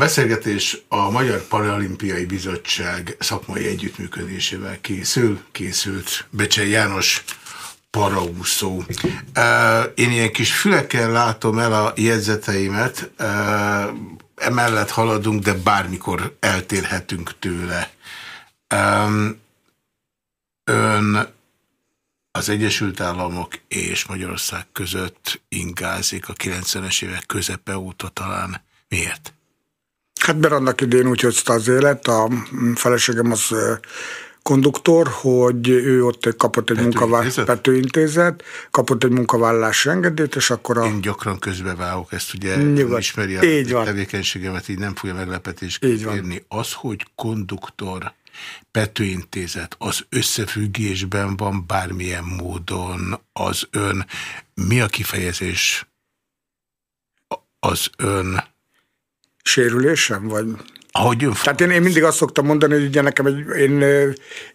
beszélgetés a Magyar Paralimpiai Bizottság szakmai együttműködésével készül, készült Becsei János paraúszó. Én ilyen kis fülekkel látom el a jegyzeteimet, emellett haladunk, de bármikor eltérhetünk tőle. Ön az Egyesült Államok és Magyarország között ingázik a 90-es évek közepe óta talán. Miért? Hát mert annak idén úgy hozta az élet, a feleségem az konduktor, hogy ő ott kapott egy munkavállalás, Petőintézet, kapott egy munkavállalási engedélyt, és akkor a... Én gyakran közbevágok, ezt ugye Nyugodt. ismeri a így van. tevékenységemet, így nem fogja meglepetést kérni. Az, hogy konduktor Petőintézet az összefüggésben van bármilyen módon az ön, mi a kifejezés az ön Sérülésem, vagy ahogy ön Tehát én, én mindig azt szoktam mondani, hogy ugye nekem egy, én,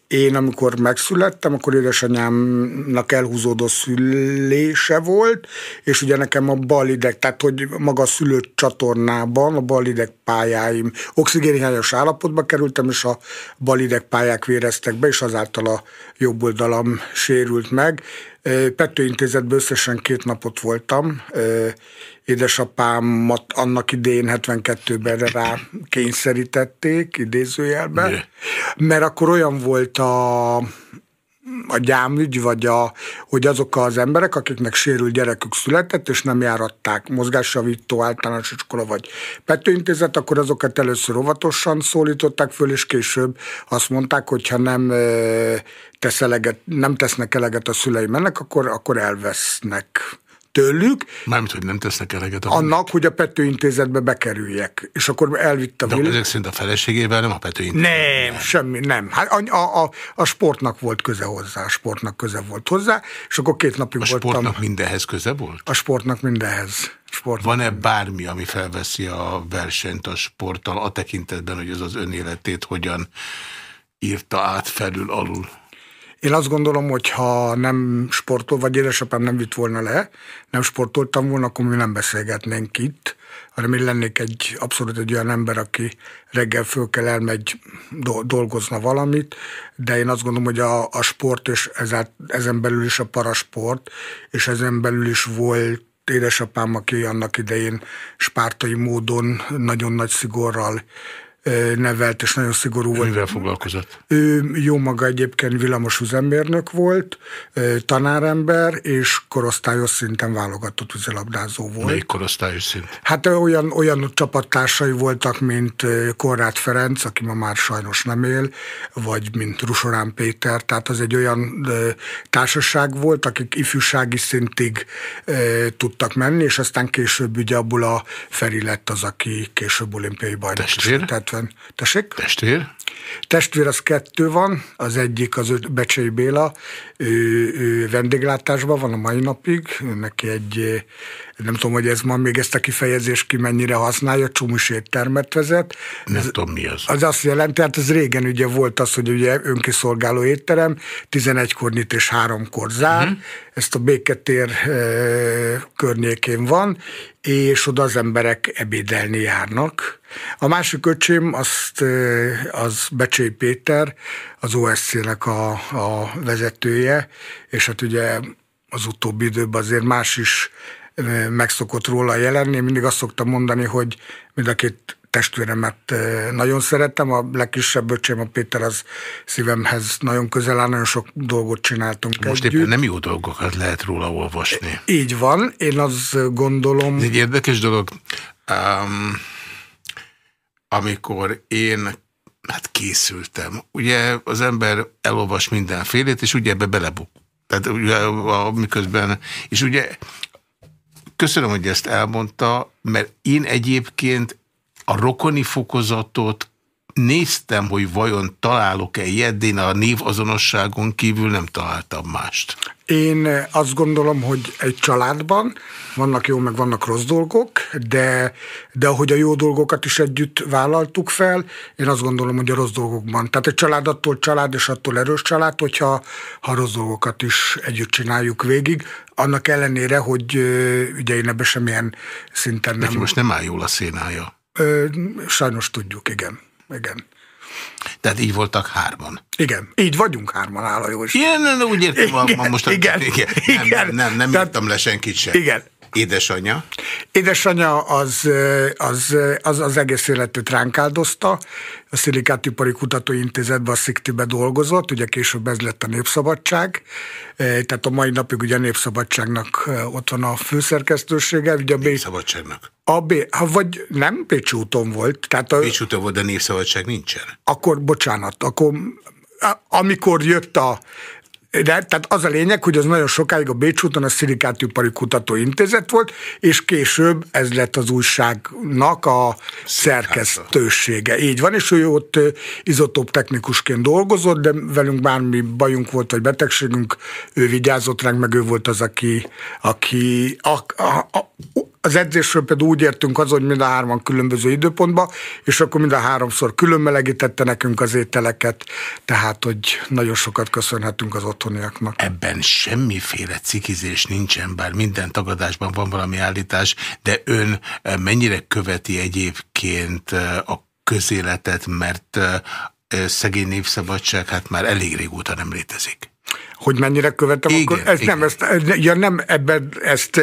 én amikor megszülettem, akkor édesanyámnak elhúzódó szülése volt, és ugye nekem a balideg, tehát hogy maga a szülő csatornában a balideg pályáim oxigénhiányos állapotba kerültem, és a balideg pályák véreztek be, és azáltal a jobb oldalam sérült meg. Petőintézetben összesen két napot voltam, édesapámat annak idén 72-ben rá kényszerítették, idézőjelben, yeah. mert akkor olyan volt a a gyámügy, vagy a, hogy azok az emberek, akiknek sérült gyerekük született, és nem járatták mozgásjavító általános iskola, vagy petőintézet, akkor azokat először óvatosan szólították föl, és később azt mondták, hogy ha nem, tesz eleget, nem tesznek eleget a szüleim ennek, akkor, akkor elvesznek tőlük. Mármint, hogy nem tesznek eleget. Annak, hogy a Petőintézetbe bekerüljek. És akkor elvitte a De ezek szerint a feleségével nem a Petőintézetbe? Nem, nem, semmi, nem. Hát a, a, a, sportnak volt köze hozzá, a sportnak köze volt hozzá, és akkor két napig a voltam. A sportnak mindenhez köze volt? A sportnak mindenhez. Van-e bármi, ami felveszi a versenyt a sporttal, a tekintetben, hogy ez az önéletét hogyan írta át felül alul? Én azt gondolom, hogy ha nem sportol, vagy édesapám nem vitt volna le, nem sportoltam volna, akkor mi nem beszélgetnénk itt, hanem én lennék egy abszolút egy olyan ember, aki reggel föl kell elmegy, dolgozna valamit, de én azt gondolom, hogy a, a sport, és ezát, ezen belül is a parasport, és ezen belül is volt édesapám, aki annak idején spártai módon, nagyon nagy szigorral nevelt, és nagyon szigorú volt. Mivel foglalkozott? Ő jó maga egyébként villamos üzemmérnök volt, tanárember, és korosztályos szinten válogatott vízilabdázó volt. Melyik korosztályos szint? Hát olyan, olyan csapattársai voltak, mint Korrát Ferenc, aki ma már sajnos nem él, vagy mint Rusorán Péter, tehát az egy olyan társaság volt, akik ifjúsági szintig tudtak menni, és aztán később ugye abból a Feri lett az, aki később olimpiai bajnok is. Tehát 90. Tessék? Testvér? Testvér az kettő van, az egyik az Becsei Béla, ő, ő vendéglátásban van a mai napig, neki egy, nem tudom, hogy ez ma még ezt a kifejezést ki mennyire használja, csumus éttermet vezet. Nem ez, tudom, mi az. Az azt jelenti, hát ez régen ugye volt az, hogy ugye önkiszolgáló étterem, 11-kor nyit és 3-kor zár, uh-huh. ezt a Béketér e, környékén van, és oda az emberek ebédelni járnak. A másik öcsém, azt, az Becsei Péter, az OSC-nek a, a vezetője, és hát ugye az utóbbi időben azért más is megszokott róla jelenni. Mindig azt szoktam mondani, hogy mind a két testvéremet nagyon szeretem, a legkisebb öcsém, a Péter, az szívemhez nagyon közel áll, nagyon sok dolgot csináltunk Most együtt. éppen nem jó dolgokat lehet róla olvasni. Így van, én azt gondolom... Ez egy érdekes dolog. Um, amikor én hát készültem, ugye az ember elolvas mindenfélét, és ugye ebbe belebuk. Tehát ugye, miközben, és ugye köszönöm, hogy ezt elmondta, mert én egyébként a rokoni fokozatot néztem, hogy vajon találok-e ilyet, de én a névazonosságon kívül nem találtam mást. Én azt gondolom, hogy egy családban vannak jó, meg vannak rossz dolgok, de, de ahogy a jó dolgokat is együtt vállaltuk fel, én azt gondolom, hogy a rossz dolgokban. Tehát egy család attól család, és attól erős család, hogyha ha rossz dolgokat is együtt csináljuk végig, annak ellenére, hogy ugye én ebben semmilyen szinten nem... Neki most nem áll jól a szénája. Ö, sajnos tudjuk, igen. Igen. Tehát így voltak hárman. Igen, így vagyunk hárman, áll jó is. Igen, úgy értem, igen, ma most igen, igen, nem, igen. nem, nem, nem Tehát- írtam le senkit sem. Igen. Édesanyja? Édesanyja az, az, az, az egész életét ránk áldozta. A Szilikátipari Kutatóintézetben, a Sziktibe dolgozott, ugye később ez lett a Népszabadság. Eh, Tehát a mai napig ugye a Népszabadságnak ott van a főszerkesztősége. Ugye a, B, Szabadságnak. a B, ha vagy nem Pécsi úton volt, tehát a, Pécs úton volt, de népszabadság nincsen. akkor, bocsánat, akkor amikor jött a de, tehát az a lényeg, hogy az nagyon sokáig a Bécs úton a Szilikátipari Kutatóintézet volt, és később ez lett az újságnak a szerkesztősége. Így van, és ő ott izotóp technikusként dolgozott, de velünk bármi bajunk volt, vagy betegségünk, ő vigyázott ránk, meg ő volt az, aki, aki a, a, a, az edzésről például úgy értünk az, hogy mind a hárman különböző időpontba, és akkor mind a háromszor külön melegítette nekünk az ételeket, tehát, hogy nagyon sokat köszönhetünk az otthoniaknak. Ebben semmiféle cikizés nincsen, bár minden tagadásban van valami állítás, de ön eh, mennyire követi egyébként eh, a közéletet, mert eh, szegény népszabadság hát már elég régóta nem létezik. Hogy mennyire követem, Igen, akkor ez igen. nem, ezt, ja, nem ebben ezt,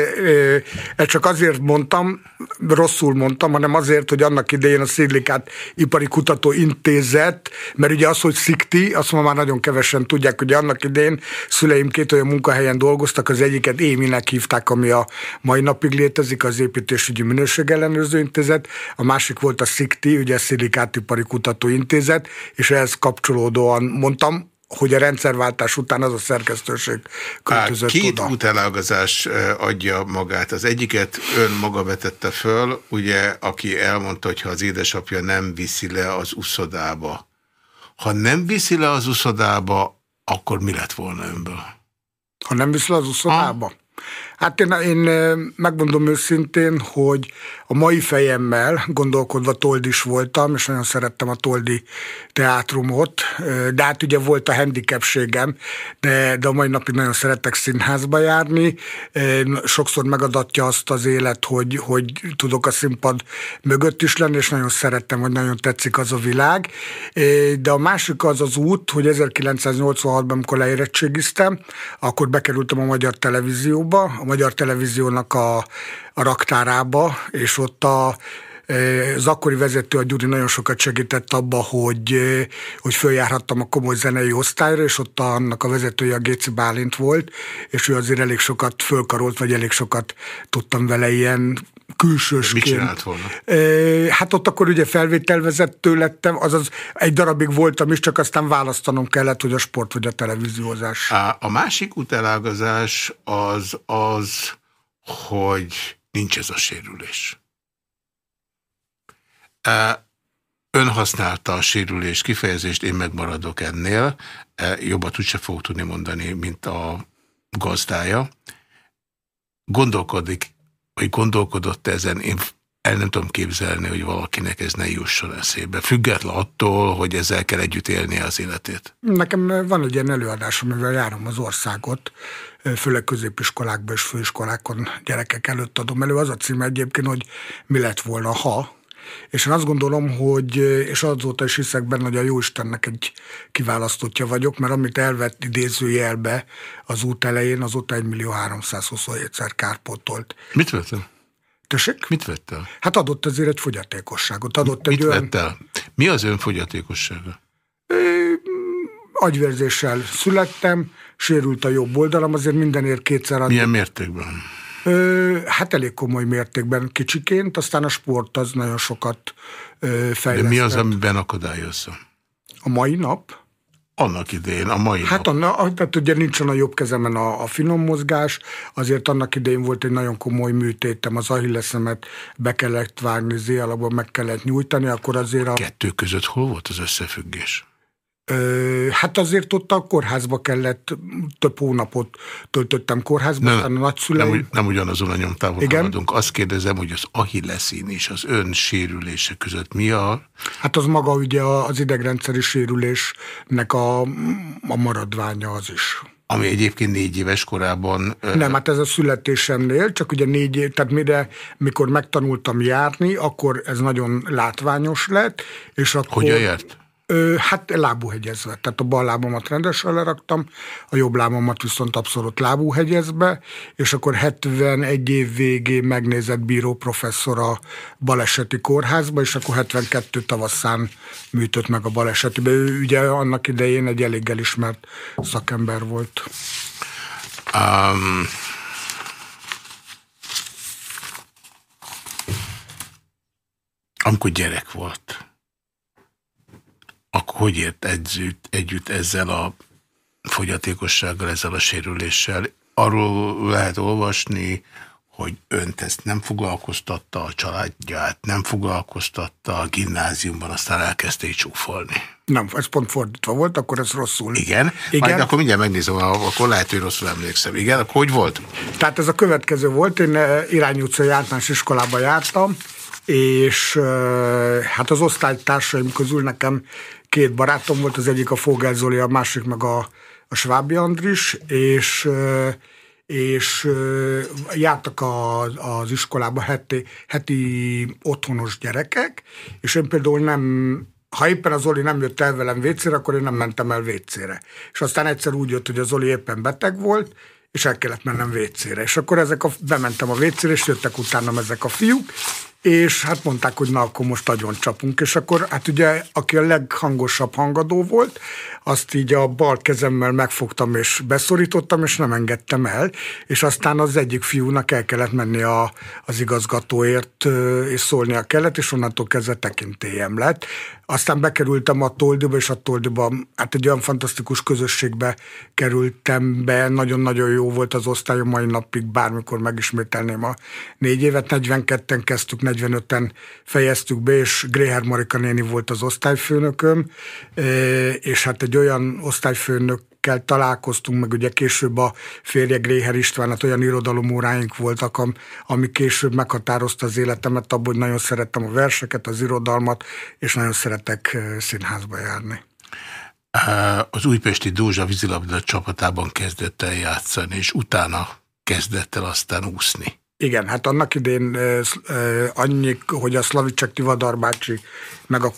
ezt csak azért mondtam, rosszul mondtam, hanem azért, hogy annak idején a Szidlikát Ipari Kutató Intézet, mert ugye az, hogy Szikti, azt ma már nagyon kevesen tudják, hogy annak idején szüleim két olyan munkahelyen dolgoztak, az egyiket Éminek hívták, ami a mai napig létezik, az Építésügyi Minőségellenőrző Intézet, a másik volt a Szikti, ugye a Szidlikát Ipari Kutató Intézet, és ehhez kapcsolódóan mondtam, hogy a rendszerváltás után az a szerkesztőség Á, költözött Két oda. útelágazás adja magát. Az egyiket ön maga vetette föl, ugye, aki elmondta, hogy ha az édesapja nem viszi le az uszodába. Ha nem viszi le az uszodába, akkor mi lett volna önből? Ha nem viszel az uszodába? Hát én, én megmondom őszintén, hogy a mai fejemmel gondolkodva toldis voltam, és nagyon szerettem a toldi teátrumot, de hát ugye volt a handicapségem, de, de a mai napig nagyon szeretek színházba járni. Sokszor megadatja azt az élet, hogy, hogy tudok a színpad mögött is lenni, és nagyon szerettem, hogy nagyon tetszik az a világ. De a másik az az út, hogy 1986-ban, amikor leérettségiztem, akkor bekerültem a Magyar Televízióba, a Magyar Televíziónak a, a raktárába, és ott a az akkori vezető, a Gyuri nagyon sokat segített abba, hogy, hogy följárhattam a komoly zenei osztályra, és ott annak a vezetője a Géci Bálint volt, és ő azért elég sokat fölkarolt, vagy elég sokat tudtam vele ilyen külsősként. Mit csinált volna? Hát ott akkor ugye felvételvezető lettem, azaz egy darabig voltam is, csak aztán választanom kellett, hogy a sport vagy a televíziózás. A másik útelágazás az az, hogy nincs ez a sérülés. Ön használta a sérülés kifejezést, én megmaradok ennél. Jobbat úgyse fogok tudni mondani, mint a gazdája. Gondolkodik, vagy gondolkodott ezen, én el nem tudom képzelni, hogy valakinek ez ne jusson eszébe. Független attól, hogy ezzel kell együtt élnie az életét. Nekem van egy ilyen előadásom, amivel járom az országot, főleg középiskolákban és főiskolákon gyerekek előtt adom elő. Az a cím egyébként, hogy mi lett volna, ha. És én azt gondolom, hogy, és azóta is hiszek benne, hogy a Jóistennek egy kiválasztottja vagyok, mert amit elvett idézőjelbe az út elején, azóta 1 millió 327-szer kárpótolt. Mit vettem? Tessék? Mit vett el? Hát adott azért egy fogyatékosságot. Adott egy Mit olyan vett el? Mi az ön fogyatékossága? agyvérzéssel születtem, sérült a jobb oldalam, azért mindenért kétszer adott. Milyen mértékben? Ö, hát elég komoly mértékben kicsiként, aztán a sport az nagyon sokat ö, De fejlesztett. mi az, amiben akadályozza? A mai nap? Annak idején, a mai Hát nap. anna, tehát ugye nincsen a jobb kezemen a, a finom mozgás, azért annak idején volt egy nagyon komoly műtétem, az ahilleszemet be kellett vágni, Z alapban meg kellett nyújtani, akkor azért a, Kettő között hol volt az összefüggés? Hát azért ott a kórházba kellett, több hónapot töltöttem kórházban, Nem, a nem, nagyszüleim. ugy- nem ugyanazon a nyomtávon Igen? haladunk. Azt kérdezem, hogy az ahilleszín és az ön sérülése között mi a... Hát az maga ugye az idegrendszeri sérülésnek a, a maradványa az is. ami egyébként négy éves korában... Nem, hát ez a születésemnél, csak ugye négy év, tehát mire, mikor megtanultam járni, akkor ez nagyon látványos lett, és akkor... Hogyan járt? Ö, hát lábúhegyezve. Tehát a bal lábamat rendesen leraktam, a jobb lábamat viszont abszolút lábúhegyezve, és akkor 71 év végén megnézett bíró professzor a baleseti kórházba, és akkor 72 tavaszán műtött meg a balesetibe. Ő ugye annak idején egy elég elismert szakember volt. Um, amikor gyerek volt, akkor hogy ért együtt, együtt ezzel a fogyatékossággal, ezzel a sérüléssel? Arról lehet olvasni, hogy önt ezt nem foglalkoztatta, a családját nem foglalkoztatta, a gimnáziumban aztán elkezdte így csúfolni. Nem, ez pont fordítva volt, akkor ez rosszul. Igen? Igen. Majd akkor mindjárt megnézem, akkor lehet, hogy rosszul emlékszem. Igen, akkor hogy volt? Tehát ez a következő volt, én eh, Irány utcai általános iskolába jártam, és eh, hát az osztálytársaim közül nekem két barátom volt, az egyik a Fogel Zoli, a másik meg a, a Svábi Andris, és és jártak a, az iskolába heti, heti otthonos gyerekek, és én például nem, ha éppen az Zoli nem jött el velem vécére, akkor én nem mentem el vécére. És aztán egyszer úgy jött, hogy az Zoli éppen beteg volt, és el kellett mennem vécére. És akkor ezek a, bementem a vécére, és jöttek utánam ezek a fiúk, és hát mondták, hogy na, akkor most nagyon csapunk, és akkor hát ugye, aki a leghangosabb hangadó volt, azt így a bal kezemmel megfogtam és beszorítottam, és nem engedtem el, és aztán az egyik fiúnak el kellett menni a, az igazgatóért, és szólnia kellett, és onnantól kezdve tekintélyem lett. Aztán bekerültem a Toldiba, és a Toldiba, hát egy olyan fantasztikus közösségbe kerültem be, nagyon-nagyon jó volt az osztályom, mai napig bármikor megismételném a négy évet, 42-en kezdtük, 45-en fejeztük be, és Gréher Marika néni volt az osztályfőnököm, és hát egy olyan osztályfőnök kell találkoztunk, meg ugye később a férje Gréher István, hát olyan irodalomóráink voltak, ami később meghatározta az életemet abban, hogy nagyon szerettem a verseket, az irodalmat, és nagyon szeretek színházba járni. Az újpesti Dózsa vízilabda csapatában kezdett el játszani, és utána kezdett el aztán úszni. Igen, hát annak idén annyi, hogy a Szlavicek Tivadar bácsi meg a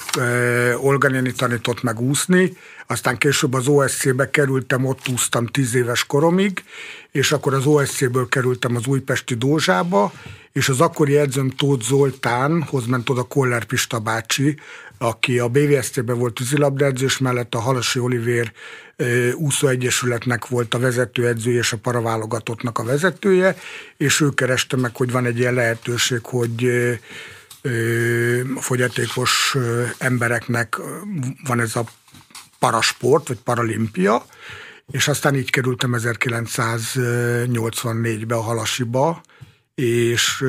Olga néni tanított meg úszni, aztán később az OSC-be kerültem, ott úsztam tíz éves koromig, és akkor az OSC-ből kerültem az újpesti Dózsába, és az akkori edzőm Tóth Zoltánhoz ment oda Koller Pista bácsi, aki a BVST-ben volt tűzilabdaedző, és mellett a Halasi Olivér úszóegyesületnek volt a vezetőedzője és a paraválogatottnak a vezetője, és ő kereste meg, hogy van egy ilyen lehetőség, hogy fogyatékos embereknek van ez a parasport, vagy paralimpia, és aztán így kerültem 1984-be a Halasiba, és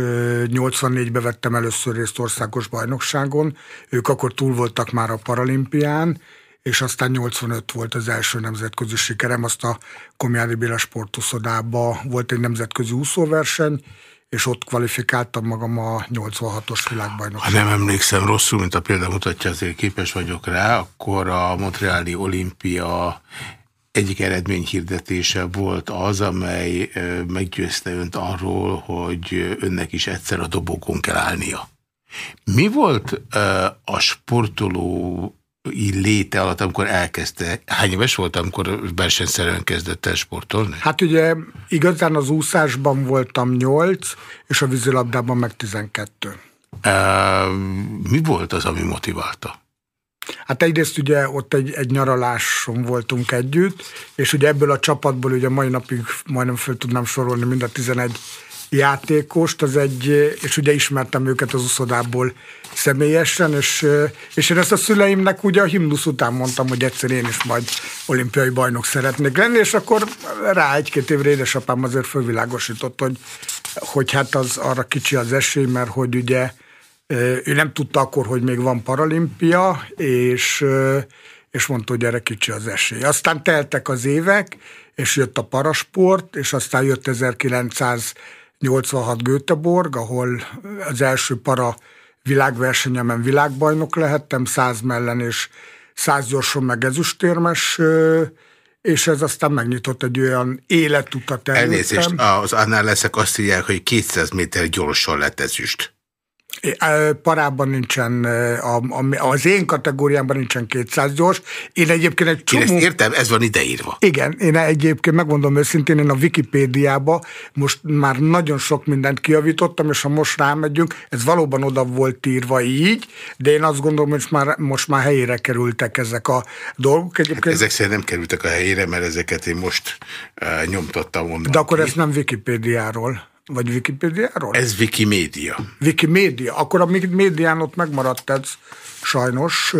84-ben vettem először részt országos bajnokságon. Ők akkor túl voltak már a paralimpián, és aztán 85 volt az első nemzetközi sikerem, azt a Komjádi Béla sportuszodába volt egy nemzetközi úszóverseny, és ott kvalifikáltam magam a 86-os világbajnokságra. Ha nem emlékszem rosszul, mint a példa mutatja, azért képes vagyok rá, akkor a Montreali olimpia egyik eredményhirdetése volt az, amely meggyőzte önt arról, hogy önnek is egyszer a dobókon kell állnia. Mi volt a sportoló léte alatt, amikor elkezdte? Hány éves volt, amikor versenyszerűen kezdett el sportolni? Hát ugye igazán az úszásban voltam 8, és a vízilabdában meg 12. Uh, mi volt az, ami motiválta? Hát egyrészt ugye ott egy, egy nyaraláson voltunk együtt, és ugye ebből a csapatból ugye mai napig majdnem föl tudnám sorolni mind a 11 játékost, az egy, és ugye ismertem őket az uszodából személyesen, és, és én ezt a szüleimnek ugye a himnusz után mondtam, hogy egyszer én is majd olimpiai bajnok szeretnék lenni, és akkor rá egy-két évre édesapám azért fölvilágosított, hogy, hogy hát az arra kicsi az esély, mert hogy ugye ő nem tudta akkor, hogy még van paralimpia, és, és mondta, hogy erre kicsi az esély. Aztán teltek az évek, és jött a parasport, és aztán jött 1986 Göteborg, ahol az első para világversenyemen világbajnok lehettem, száz mellen és száz gyorsan meg ezüstérmes és ez aztán megnyitott egy olyan életutat előttem. Elnézést, az annál leszek azt írják, hogy 200 méter gyorsan lett ezüst. Parában nincsen, az én kategóriámban nincsen 200 gyors. Én egyébként egy csomó... Én ezt értem, ez van ideírva. Igen, én egyébként megmondom őszintén, én a Wikipédiába most már nagyon sok mindent kiavítottam, és ha most rámegyünk, ez valóban oda volt írva így, de én azt gondolom, hogy már, most már helyére kerültek ezek a dolgok. Egyébként... Hát ezek szerint nem kerültek a helyére, mert ezeket én most uh, nyomtattam onnan. De akkor ki. ez nem Wikipédiáról. Vagy Wikipédiáról? Ez Wikimédia. Wikimédia. Akkor a médián ott megmaradt ez sajnos.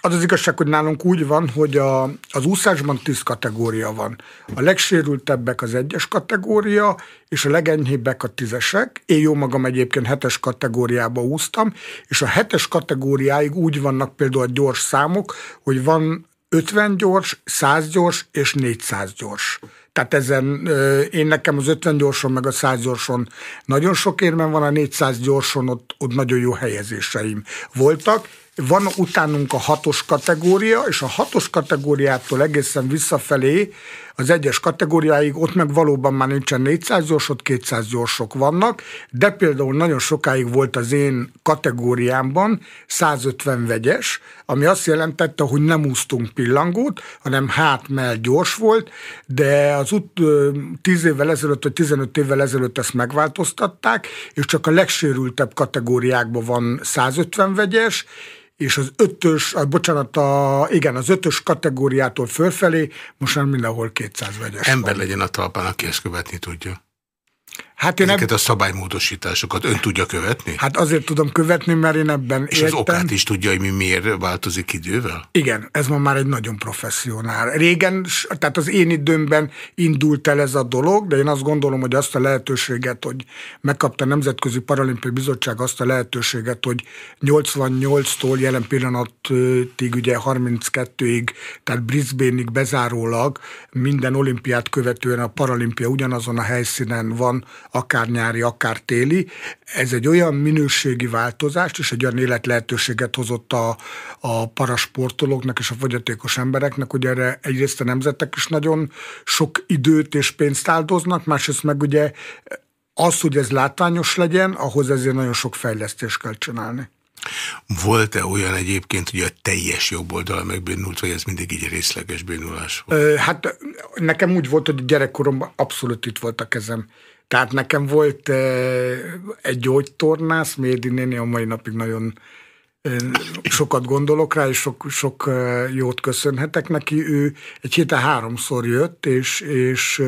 Az az igazság, hogy nálunk úgy van, hogy a, az úszásban tíz kategória van. A legsérültebbek az egyes kategória, és a legenyhébbek a tízesek. Én jó magam egyébként hetes kategóriába úsztam, és a hetes kategóriáig úgy vannak például a gyors számok, hogy van 50 gyors, 100 gyors és 400 gyors. Tehát ezen én nekem az 50 gyorson meg a 100 gyorson nagyon sok érmem van, a 400 gyorson ott, ott nagyon jó helyezéseim voltak, van utánunk a hatos kategória, és a hatos kategóriától egészen visszafelé az egyes kategóriáig, ott meg valóban már nincsen 400 gyors, ott 200 gyorsok vannak, de például nagyon sokáig volt az én kategóriámban 150 vegyes, ami azt jelentette, hogy nem úsztunk pillangót, hanem hátmell gyors volt, de az út 10 évvel ezelőtt, vagy 15 évvel ezelőtt ezt megváltoztatták, és csak a legsérültebb kategóriákban van 150 vegyes, és az ötös, a, bocsánat, a, igen, az ötös kategóriától fölfelé most már mindenhol 200 vegyes Ember van. legyen a talpán, aki ezt követni tudja. Hát én Ezeket eb... a szabálymódosításokat ön tudja követni? Hát azért tudom követni, mert én ebben És értem. az okát is tudja, hogy mi miért változik idővel? Igen, ez ma már egy nagyon professzionál. Régen, tehát az én időmben indult el ez a dolog, de én azt gondolom, hogy azt a lehetőséget, hogy megkapta a Nemzetközi Paralimpiai Bizottság azt a lehetőséget, hogy 88-tól jelen pillanatig, ugye 32-ig, tehát Brisbane-ig bezárólag minden olimpiát követően a paralimpia ugyanazon a helyszínen van, akár nyári, akár téli. Ez egy olyan minőségi változást és egy olyan életlehetőséget hozott a, a parasportolóknak és a fogyatékos embereknek, hogy erre egyrészt a nemzetek is nagyon sok időt és pénzt áldoznak, másrészt meg ugye az, hogy ez látványos legyen, ahhoz ezért nagyon sok fejlesztést kell csinálni. Volt-e olyan egyébként, hogy a teljes jobb oldal megbénult, vagy ez mindig így részleges bénulás volt? Hát nekem úgy volt, hogy gyerekkoromban abszolút itt volt a kezem. Tehát nekem volt egy gyógytornász, Médi néni, a mai napig nagyon sokat gondolok rá, és sok, sok jót köszönhetek neki. Ő egy héten háromszor jött, és, és,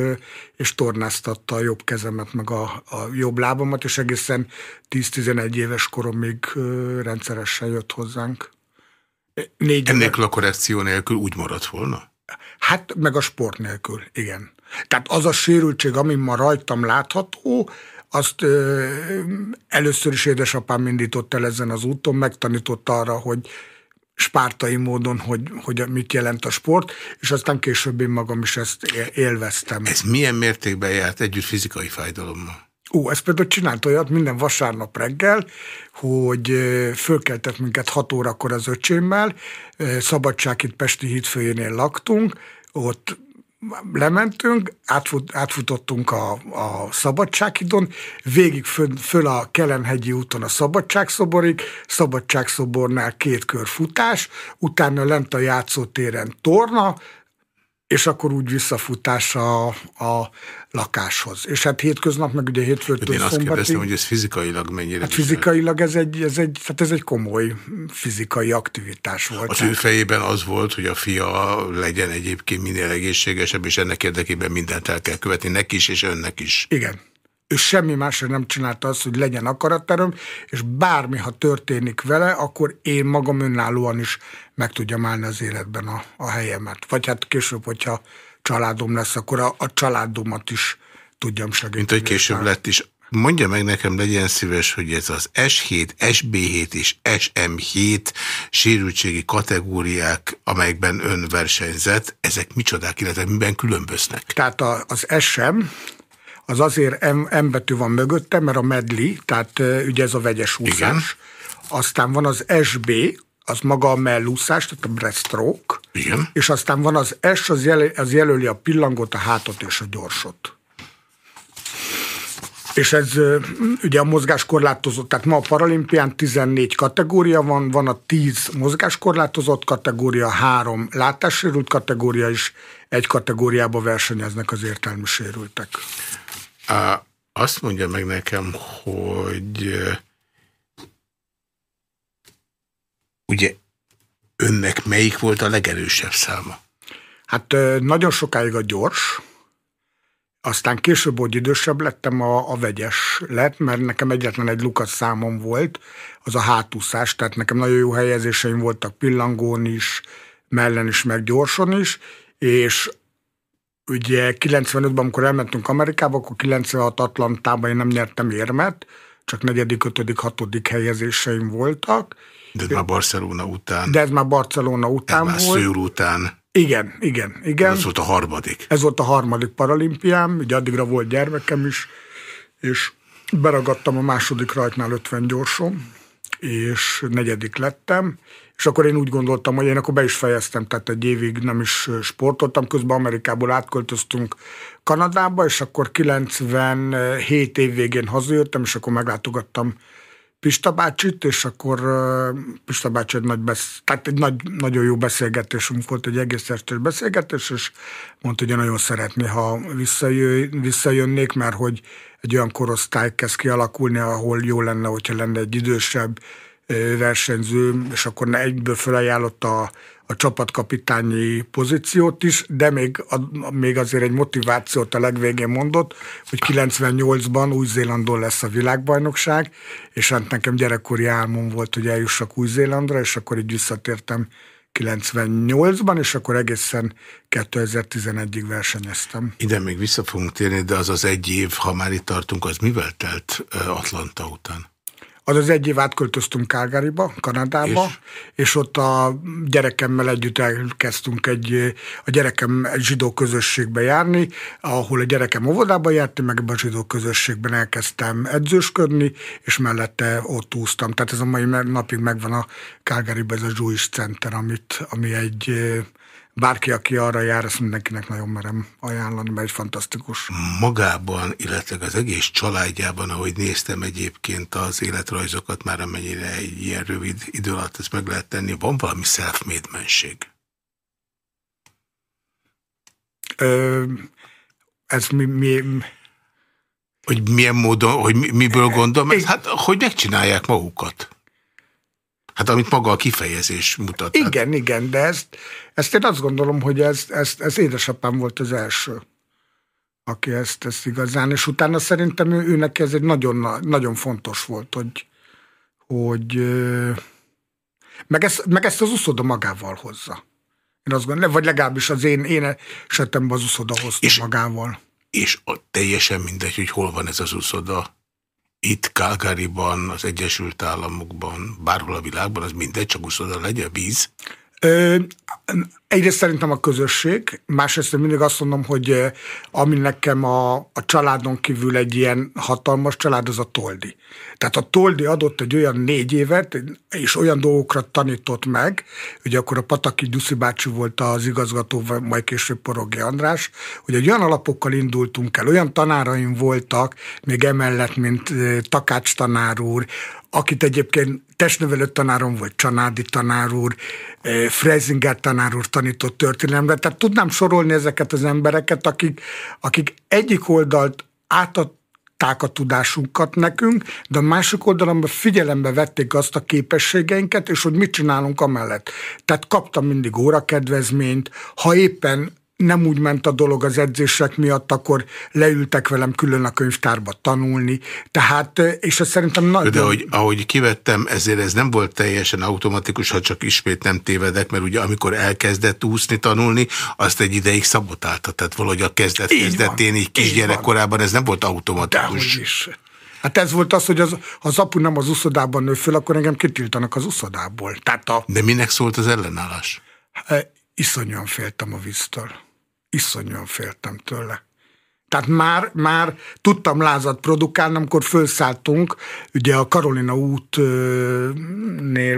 és tornáztatta a jobb kezemet, meg a, a jobb lábamat, és egészen 10-11 éves koromig rendszeresen jött hozzánk. Négy Ennél a korrekció nélkül úgy maradt volna? Hát meg a sport nélkül, igen. Tehát az a sérültség, ami ma rajtam látható, azt ö, először is édesapám indított el ezen az úton, megtanította arra, hogy spártai módon, hogy, hogy mit jelent a sport, és aztán később én magam is ezt élveztem. Ez milyen mértékben járt együtt fizikai fájdalommal? Ó, ezt például csinált olyat minden vasárnap reggel, hogy fölkeltett minket 6 órakor az öcsémmel, Szabadság itt Pesti hídfőjénél laktunk, ott lementünk, átfut, átfutottunk a, a Szabadsághidon, végig föl, föl a Kelenhegyi úton a Szabadságszoborig, Szabadságszobornál két kör futás, utána lent a játszótéren torna, és akkor úgy visszafutás a, a lakáshoz. És hát hétköznap, meg ugye hétfőtől Én azt kérdeztem, hogy ez fizikailag mennyire... Hát fizikailag ez egy, ez, egy, hát ez egy komoly fizikai aktivitás volt. Az ő fejében az volt, hogy a fia legyen egyébként minél egészségesebb, és ennek érdekében mindent el kell követni neki is, és önnek is. Igen ő semmi másra nem csinálta azt, hogy legyen akaratterem, és bármi, ha történik vele, akkor én magam önállóan is meg tudjam állni az életben a, a helyemet. Vagy hát később, hogyha családom lesz, akkor a, a családomat is tudjam segíteni. Mint hogy később lett is. Mondja meg nekem, legyen szíves, hogy ez az S7, SB7 és SM7 sérültségi kategóriák, amelyekben ön versenyzett, ezek micsodák, illetve miben különböznek? Tehát az SM, az azért M, M betű van mögötte, mert a medli, tehát ugye ez a vegyes úszás. Igen. Aztán van az SB, az maga a mellúszás, tehát a breaststroke, Igen. és aztán van az S, az, jel, az jelöli a pillangot, a hátot és a gyorsot. És ez ugye a mozgáskorlátozott, tehát ma a paralimpián 14 kategória van, van a 10 mozgáskorlátozott kategória, három látássérült kategória is, egy kategóriába versenyeznek az értelmi sérültek. Azt mondja meg nekem, hogy ugye önnek melyik volt a legerősebb száma? Hát nagyon sokáig a gyors, aztán később, hogy idősebb lettem, a, a vegyes lett, mert nekem egyetlen egy Lukasz számom volt, az a hátúszás, tehát nekem nagyon jó helyezéseim voltak pillangón is, mellen is, meg gyorson is, és ugye 95-ben, amikor elmentünk Amerikába, akkor 96 Atlantában én nem nyertem érmet, csak negyedik, ötödik, hatodik helyezéseim voltak. De ez már Barcelona után. De ez már Barcelona után ez volt. Már után. Igen, igen, igen. Ez volt a harmadik. Ez volt a harmadik paralimpiám, ugye addigra volt gyermekem is, és beragadtam a második rajtnál 50 gyorsom, és negyedik lettem, és akkor én úgy gondoltam, hogy én akkor be is fejeztem, tehát egy évig nem is sportoltam, közben Amerikából átköltöztünk Kanadába, és akkor 97 év végén hazajöttem, és akkor meglátogattam Pista bácsit, és akkor Pista bácsi egy, nagy besz... Tehát egy nagy, nagyon jó beszélgetésünk volt, egy egész estés beszélgetés, és mondta, hogy nagyon szeretné, ha visszajö, visszajönnék, mert hogy egy olyan korosztály kezd kialakulni, ahol jó lenne, hogyha lenne egy idősebb versenyző, és akkor ne egyből felajánlotta a, a csapatkapitányi pozíciót is, de még, a, még azért egy motivációt a legvégén mondott, hogy 98-ban Új-Zélandon lesz a világbajnokság, és hát nekem gyerekkori álmom volt, hogy eljussak Új-Zélandra, és akkor így visszatértem 98-ban, és akkor egészen 2011-ig versenyeztem. Ide még vissza fogunk térni, de az az egy év, ha már itt tartunk, az mivel telt Atlanta után? Az egy év átköltöztünk Kálgáriba, Kanadába, és? és ott a gyerekemmel együtt elkezdtünk egy, a gyerekem egy zsidó közösségbe járni, ahol a gyerekem óvodába járt, meg a zsidó közösségben elkezdtem edzősködni, és mellette ott úsztam. Tehát ez a mai napig megvan a Kálgáriba ez a Jewish Center, amit, ami egy bárki, aki arra jár, ezt mindenkinek nagyon merem ajánlani, mert egy fantasztikus. Magában, illetve az egész családjában, ahogy néztem egyébként az életrajzokat, már amennyire egy ilyen rövid idő alatt ezt meg lehet tenni, van valami self-made menség? Ö, ez mi, mi, hogy milyen módon, hogy miből gondolom, hát hogy megcsinálják magukat. Hát amit maga a kifejezés mutat. Igen, igen, de ezt, ezt én azt gondolom, hogy ez, ez, ez édesapám volt az első, aki ezt, ezt igazán, és utána szerintem ő, őnek ez egy nagyon, nagyon fontos volt, hogy, hogy meg, ezt, meg ezt az uszoda magával hozza. Én azt gondolom, vagy legalábbis az én, én esetemben az uszoda hozta és, magával. És a, teljesen mindegy, hogy hol van ez az uszoda itt Calgaryban, az Egyesült Államokban, bárhol a világban, az mindegy, csak uszoda legyen víz? Ö, egyrészt szerintem a közösség, másrészt mindig azt mondom, hogy ami nekem a, a családon kívül egy ilyen hatalmas család, az a Toldi. Tehát a Toldi adott egy olyan négy évet, és olyan dolgokra tanított meg, ugye akkor a Pataki Gyuszi bácsi volt az igazgató, majd később Porogi András, hogy egy olyan alapokkal indultunk el, olyan tanáraim voltak, még emellett, mint Takács tanár úr, akit egyébként testnevelő tanárom volt, Csanádi tanár úr, Freisinger tanár úr tanított történelemre, tehát tudnám sorolni ezeket az embereket, akik, akik egyik oldalt átad, a tudásunkat nekünk, de a másik oldalon figyelembe vették azt a képességeinket, és hogy mit csinálunk amellett. Tehát kaptam mindig órakedvezményt, ha éppen nem úgy ment a dolog az edzések miatt, akkor leültek velem külön a könyvtárba tanulni. Tehát, és ez szerintem nagyon... De ahogy, ahogy kivettem, ezért ez nem volt teljesen automatikus, ha csak ismét nem tévedek, mert ugye amikor elkezdett úszni, tanulni, azt egy ideig szabotálta. Tehát valahogy a kezdet így kezdetén, így kisgyerekkorában ez nem volt automatikus. is. Hát ez volt az, hogy az, az apu nem az uszodában nő föl, akkor engem kitiltanak az uszodából. Tehát a... De minek szólt az ellenállás? Iszonyúan féltem a víztől iszonyúan féltem tőle. Tehát már, már tudtam lázat produkálni, amikor felszálltunk, ugye a Karolina útnél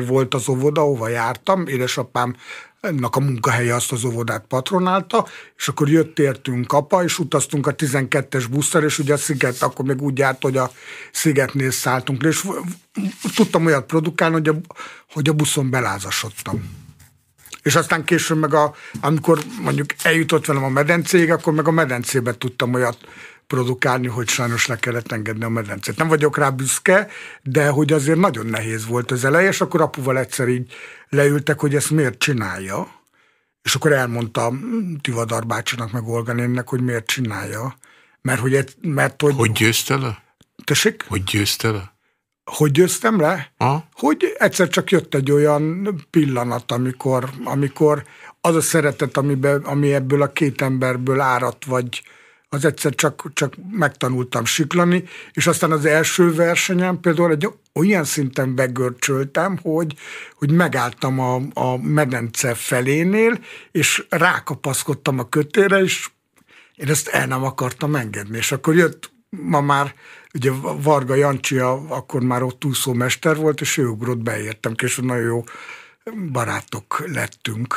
volt az óvoda, ahova jártam, édesapám ennek a munkahelye azt az óvodát patronálta, és akkor jött értünk apa, és utaztunk a 12-es busszal, és ugye a Sziget, akkor még úgy járt, hogy a Szigetnél szálltunk és tudtam olyat produkálni, hogy a, hogy a buszon belázasodtam. És aztán később meg, a, amikor mondjuk eljutott velem a medencéig, akkor meg a medencébe tudtam olyat produkálni, hogy sajnos le kellett engedni a medencét. Nem vagyok rá büszke, de hogy azért nagyon nehéz volt az eleje, és akkor apuval egyszer így leültek, hogy ezt miért csinálja. És akkor elmondtam Tivadar bácsinak, meg Olga nénnek, hogy miért csinálja. Mert hogy... Mert, hogy, hogy győzte le? Tessék? Hogy győzte le? Hogy győztem le? Ha? Hogy egyszer csak jött egy olyan pillanat, amikor, amikor az a szeretet, amiben, ami ebből a két emberből árat, vagy az egyszer csak, csak megtanultam siklani, és aztán az első versenyen például egy olyan szinten begörcsöltem, hogy, hogy megálltam a, a medence felénél, és rákapaszkodtam a kötére, és én ezt el nem akartam engedni. És akkor jött ma már ugye Varga Jancsi, akkor már ott úszómester volt, és ő ugrott, beértem, és nagyon jó barátok lettünk.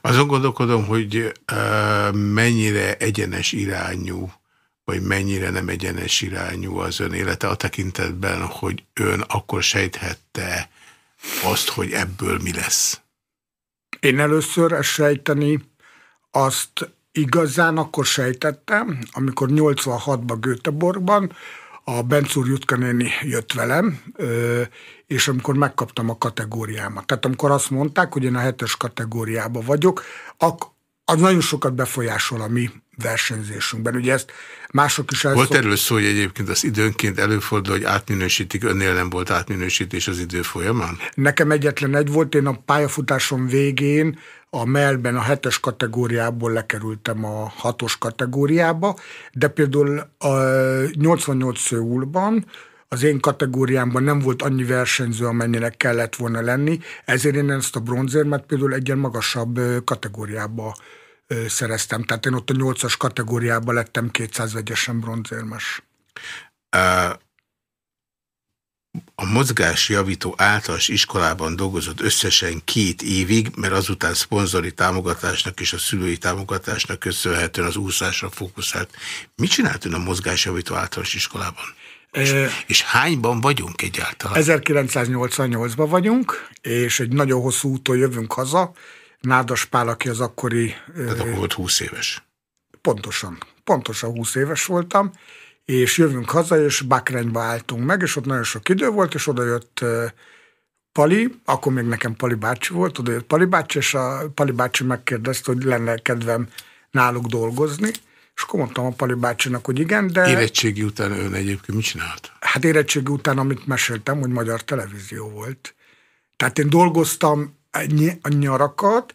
Azon gondolkodom, hogy mennyire egyenes irányú, vagy mennyire nem egyenes irányú az ön élete a tekintetben, hogy ön akkor sejthette azt, hogy ebből mi lesz. Én először ezt sejteni azt igazán akkor sejtettem, amikor 86-ban Göteborgban a Bencúr Jutka néni jött velem, és amikor megkaptam a kategóriámat. Tehát amikor azt mondták, hogy én a hetes kategóriában vagyok, az nagyon sokat befolyásol a mi versenyzésünkben. Ugye ezt mások is elszok... Volt erről szó, hogy egyébként az időnként előfordul, hogy átminősítik, önnél nem volt átminősítés az idő folyamán? Nekem egyetlen egy volt, én a pályafutásom végén a melben a hetes kategóriából lekerültem a hatos kategóriába, de például a 88 Szőulban az én kategóriámban nem volt annyi versenyző, amennyire kellett volna lenni, ezért én ezt a bronzérmet például egyen magasabb kategóriába szereztem. Tehát én ott a nyolcas kategóriában lettem 200 vegyesen bronzérmes. A mozgásjavító általános iskolában dolgozott összesen két évig, mert azután szponzori támogatásnak és a szülői támogatásnak köszönhetően az úszásra fókuszált. Mit csinált ön a mozgásjavító általános iskolában? És, e, és hányban vagyunk egyáltalán? 1988-ban vagyunk, és egy nagyon hosszú úton jövünk haza. Nádas Pál, aki az akkori... Tehát akkor volt 20 éves. Pontosan. Pontosan 20 éves voltam, és jövünk haza, és Bakrenyba álltunk meg, és ott nagyon sok idő volt, és oda jött Pali, akkor még nekem Pali bácsi volt, oda jött Pali bácsi, és a Pali bácsi megkérdezte, hogy lenne kedvem náluk dolgozni, és akkor mondtam a Pali bácsinak, hogy igen, de... Érettségi után ön egyébként mit csinált? Hát érettségi után, amit meséltem, hogy magyar televízió volt. Tehát én dolgoztam a nyarakat.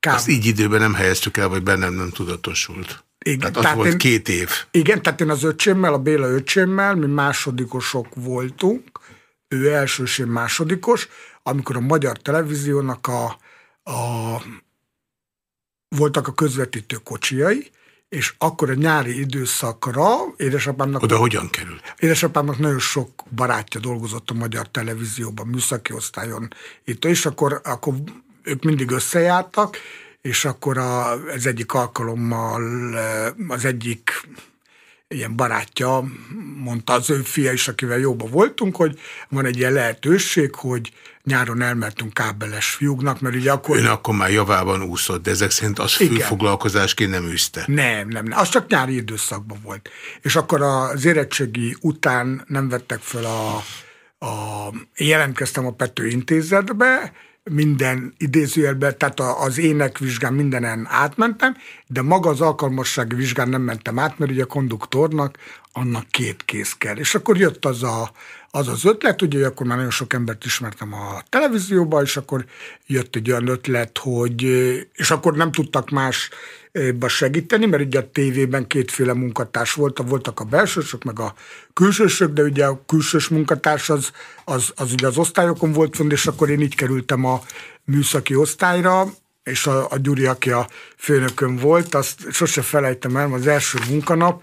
Kb. Azt így időben nem helyeztük el, vagy bennem nem tudatosult. Igen, tehát az tehát volt én, két év. Igen, tehát én az öcsémmel, a Béla öcsémmel, mi másodikosok voltunk, ő elsős, én másodikos, amikor a magyar televíziónak a, a voltak a közvetítő kocsijai, és akkor a nyári időszakra édesapámnak... Oda hogyan került? Édesapámnak nagyon sok barátja dolgozott a magyar televízióban, műszaki osztályon itt, és akkor, akkor ők mindig összejártak, és akkor a, az egyik alkalommal az egyik ilyen barátja mondta az ő fia is, akivel jóba voltunk, hogy van egy ilyen lehetőség, hogy nyáron elmertünk kábeles fiúknak, mert ugye akkor... Ön akkor már javában úszott, de ezek szerint az főfoglalkozásként nem űzte. Nem, nem, nem, az csak nyári időszakban volt. És akkor az érettségi után nem vettek föl a, a jelentkeztem a Pető intézetbe, minden idézőjelben, tehát az énekvizsgán mindenen átmentem, de maga az alkalmassági vizsgán nem mentem át, mert ugye a konduktornak annak két kész kell. És akkor jött az a, az, az ötlet, ugye akkor már nagyon sok embert ismertem a televízióban, és akkor jött egy olyan ötlet, hogy, és akkor nem tudtak más segíteni, mert ugye a tévében kétféle munkatárs volt, voltak a belsősök, meg a külsősök, de ugye a külsős munkatárs az, az, az ugye az osztályokon volt fönn, és akkor én így kerültem a műszaki osztályra, és a, a Gyuri, aki a főnökön volt, azt sose felejtem el, az első munkanap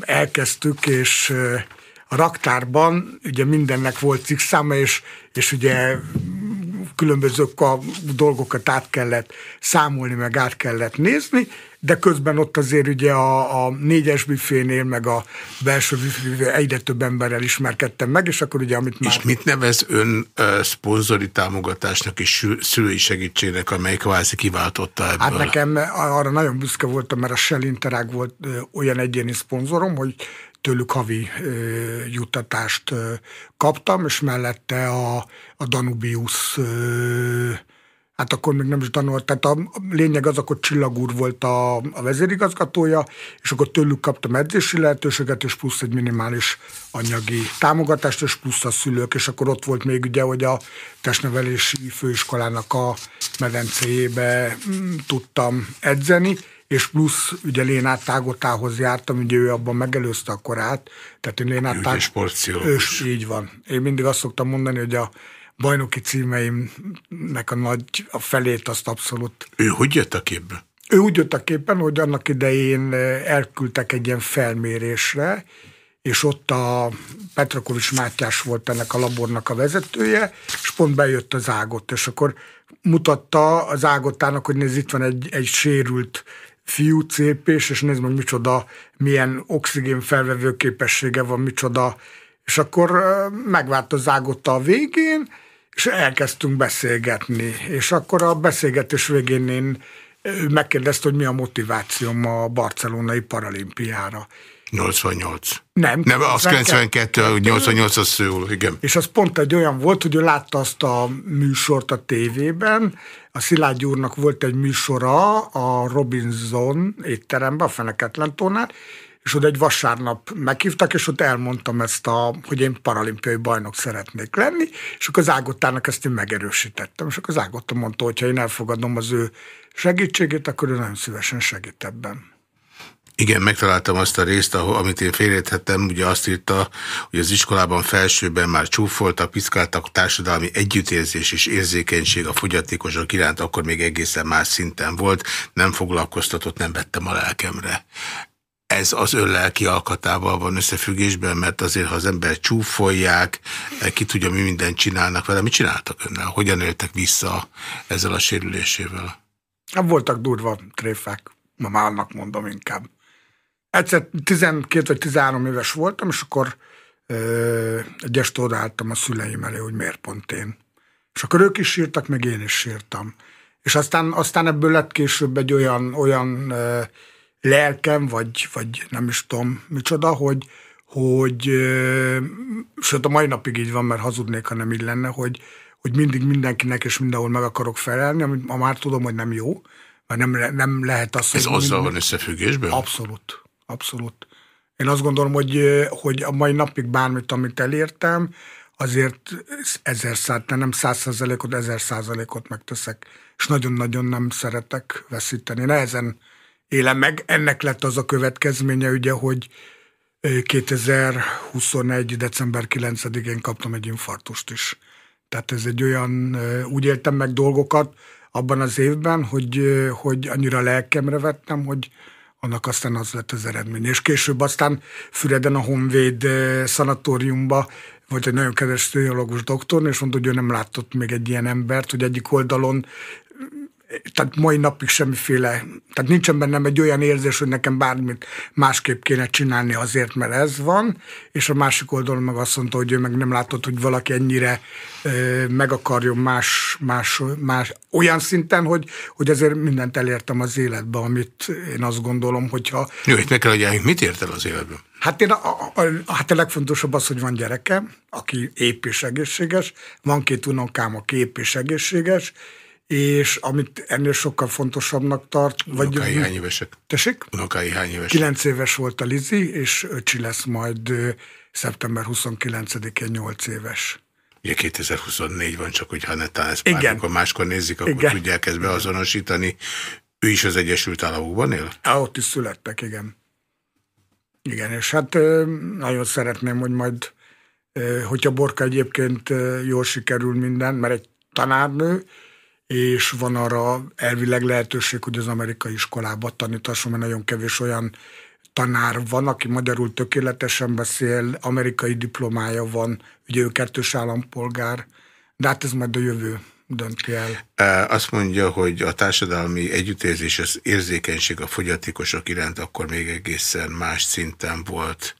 elkezdtük, és a raktárban ugye mindennek volt cikkszáma, és, és ugye különböző dolgokat át kellett számolni, meg át kellett nézni, de közben ott azért ugye a, a négyes büfénél, meg a belső büfénél egyre több emberrel ismerkedtem meg, és akkor ugye amit már... És mit nevez ön uh, szponzori támogatásnak és szülői segítségnek, amely kvázi kiváltotta ebből? Hát nekem arra nagyon büszke voltam, mert a Shell Interag volt olyan egyéni szponzorom, hogy tőlük havi ö, juttatást ö, kaptam, és mellette a, a Danubius ö, hát akkor még nem is tanult, tehát a lényeg az, akkor Csillagúr volt a, a vezérigazgatója, és akkor tőlük kaptam edzési lehetőséget, és plusz egy minimális anyagi támogatást, és plusz a szülők, és akkor ott volt még ugye, hogy a testnevelési főiskolának a medencéjébe mm, tudtam edzeni, és plusz ugye Lénát Tágotához jártam, ugye ő abban megelőzte a korát, tehát én Lénát Tágotához. Ős, így van. Én mindig azt szoktam mondani, hogy a bajnoki címeimnek a nagy, a felét azt abszolút. Ő hogy jött a képbe? Ő úgy jött a képen, hogy annak idején eh, elküldtek egy ilyen felmérésre, és ott a Petrakovics Mátyás volt ennek a labornak a vezetője, és pont bejött az ágot, és akkor mutatta az ágottának, hogy nézd, itt van egy, egy sérült fiú cépés, és nézd meg micsoda, milyen oxigén felvevő képessége van, micsoda, és akkor eh, megváltozágott a végén, és elkezdtünk beszélgetni, és akkor a beszélgetés végén én megkérdezte, hogy mi a motivációm a barcelonai paralimpiára. 88. Nem. Nem, az 92, 88 az szól, igen. És az pont egy olyan volt, hogy ő látta azt a műsort a tévében, a Szilágy úrnak volt egy műsora a Robinson étteremben, a Feneketlen tónál, és oda egy vasárnap meghívtak, és ott elmondtam ezt, a, hogy én paralimpiai bajnok szeretnék lenni, és akkor az Ágottának ezt én megerősítettem, és akkor az Ágotta mondta, hogy ha én elfogadom az ő segítségét, akkor ő nagyon szívesen segít ebben. Igen, megtaláltam azt a részt, ahol, amit én félértettem, ugye azt írta, hogy az iskolában felsőben már csúfoltak, piszkáltak társadalmi együttérzés és érzékenység a fogyatékosok iránt, akkor még egészen más szinten volt, nem foglalkoztatott, nem vettem a lelkemre ez az ön lelki alkatával van összefüggésben, mert azért, ha az ember csúfolják, ki tudja, mi mindent csinálnak vele. Mit csináltak önnel? Hogyan éltek vissza ezzel a sérülésével? Hát voltak durva tréfák. Ma már annak mondom inkább. Egyszer 12 vagy 13 éves voltam, és akkor ö, egy odaálltam a szüleim elé, hogy miért pont én. És akkor ők is sírtak, meg én is sírtam. És aztán, aztán ebből lett később egy olyan, olyan ö, lelkem, vagy, vagy nem is tudom micsoda, hogy, hogy sőt a mai napig így van, mert hazudnék, ha nem így lenne, hogy, hogy mindig mindenkinek és mindenhol meg akarok felelni, amit ma már tudom, hogy nem jó, mert nem, nem lehet az, Ez azzal van összefüggésben? Abszolút, abszolút. Én azt gondolom, hogy, hogy a mai napig bármit, amit elértem, azért ezer száz, nem száz százalékot, ezer százalékot megteszek. És nagyon-nagyon nem szeretek veszíteni. Nehezen élem meg. Ennek lett az a következménye, ugye, hogy 2021. december 9-én kaptam egy infartust is. Tehát ez egy olyan, úgy éltem meg dolgokat abban az évben, hogy, hogy annyira lelkemre vettem, hogy annak aztán az lett az eredmény. És később aztán Füreden a Honvéd szanatóriumba volt egy nagyon kedves teológus doktor, és mondta, hogy ő nem látott még egy ilyen embert, hogy egyik oldalon tehát mai napig semmiféle, tehát nincsen bennem egy olyan érzés, hogy nekem bármit másképp kéne csinálni azért, mert ez van, és a másik oldalon meg azt mondta, hogy ő meg nem látott, hogy valaki ennyire ö, meg akarjon más, más, más, olyan szinten, hogy, hogy azért mindent elértem az életbe, amit én azt gondolom, hogyha... Jó, itt meg kell, hogy mit ért el az életben? Hát, én a, a, a, hát a legfontosabb az, hogy van gyerekem, aki épp és egészséges, van két unokám, aki épp és egészséges, és amit ennél sokkal fontosabbnak tart. Unokái vagy, hány évesek? Tessék? Unokái hány évesek? Kilenc éves volt a Lizi, és öcsi lesz majd szeptember 29-én 8 éves. Ugye 2024 van, csak hogyha netán ezt Igen. amikor máskor nézik, akkor igen. tudják ezt beazonosítani. Ő is az Egyesült Államokban él? Á, ott is születtek, igen. Igen, és hát nagyon szeretném, hogy majd, hogyha Borka egyébként jól sikerül minden, mert egy tanárnő, és van arra elvileg lehetőség, hogy az amerikai iskolába tanítasson, mert nagyon kevés olyan tanár van, aki magyarul tökéletesen beszél, amerikai diplomája van, ugye ő kettős állampolgár, de hát ez majd a jövő dönti el. Azt mondja, hogy a társadalmi együttérzés, az érzékenység a fogyatékosok iránt akkor még egészen más szinten volt.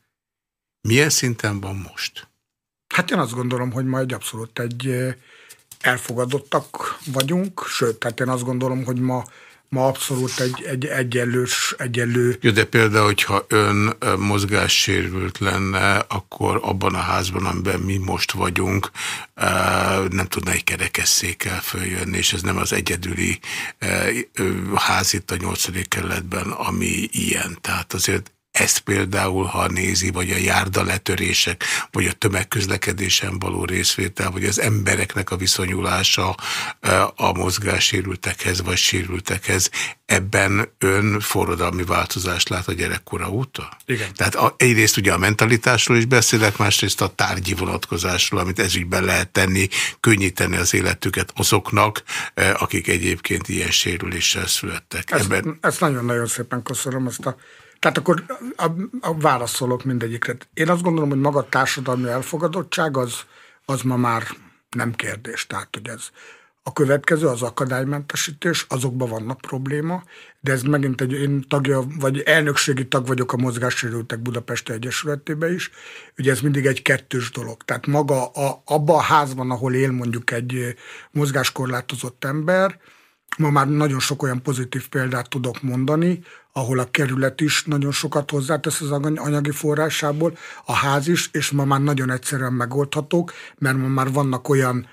Milyen szinten van most? Hát én azt gondolom, hogy majd abszolút egy elfogadottak vagyunk, sőt, tehát én azt gondolom, hogy ma ma abszolút egy, egy egyenlős, egyenlő. Jó, de például, hogyha ön mozgássérült lenne, akkor abban a házban, amiben mi most vagyunk, nem tudna egy kerekesszékkel följönni, és ez nem az egyedüli ház itt a nyolcadik kerületben, ami ilyen. Tehát azért ezt például, ha nézi, vagy a járda letörések, vagy a tömegközlekedésen való részvétel, vagy az embereknek a viszonyulása a mozgássérültekhez, vagy sérültekhez, ebben ön forradalmi változást lát a gyerekkora óta? Igen. Tehát a, egyrészt ugye a mentalitásról is beszélek, másrészt a tárgyi vonatkozásról, amit ezügyben lehet tenni, könnyíteni az életüket azoknak, akik egyébként ilyen sérüléssel születtek. Ezt, Ebben... ezt nagyon-nagyon szépen köszönöm, ezt a tehát akkor a, a válaszolok mindegyikre. Én azt gondolom, hogy maga a társadalmi elfogadottság az, az ma már nem kérdés. Tehát, hogy ez a következő, az akadálymentesítés, azokban vannak probléma, de ez megint egy, én tagja, vagy elnökségi tag vagyok a Mozgássérültek Budapesti Egyesületébe is, ugye ez mindig egy kettős dolog. Tehát maga a, abban a házban, ahol él mondjuk egy mozgáskorlátozott ember, ma már nagyon sok olyan pozitív példát tudok mondani, ahol a kerület is nagyon sokat hozzátesz az anyagi forrásából, a ház is, és ma már nagyon egyszerűen megoldhatók, mert ma már vannak olyan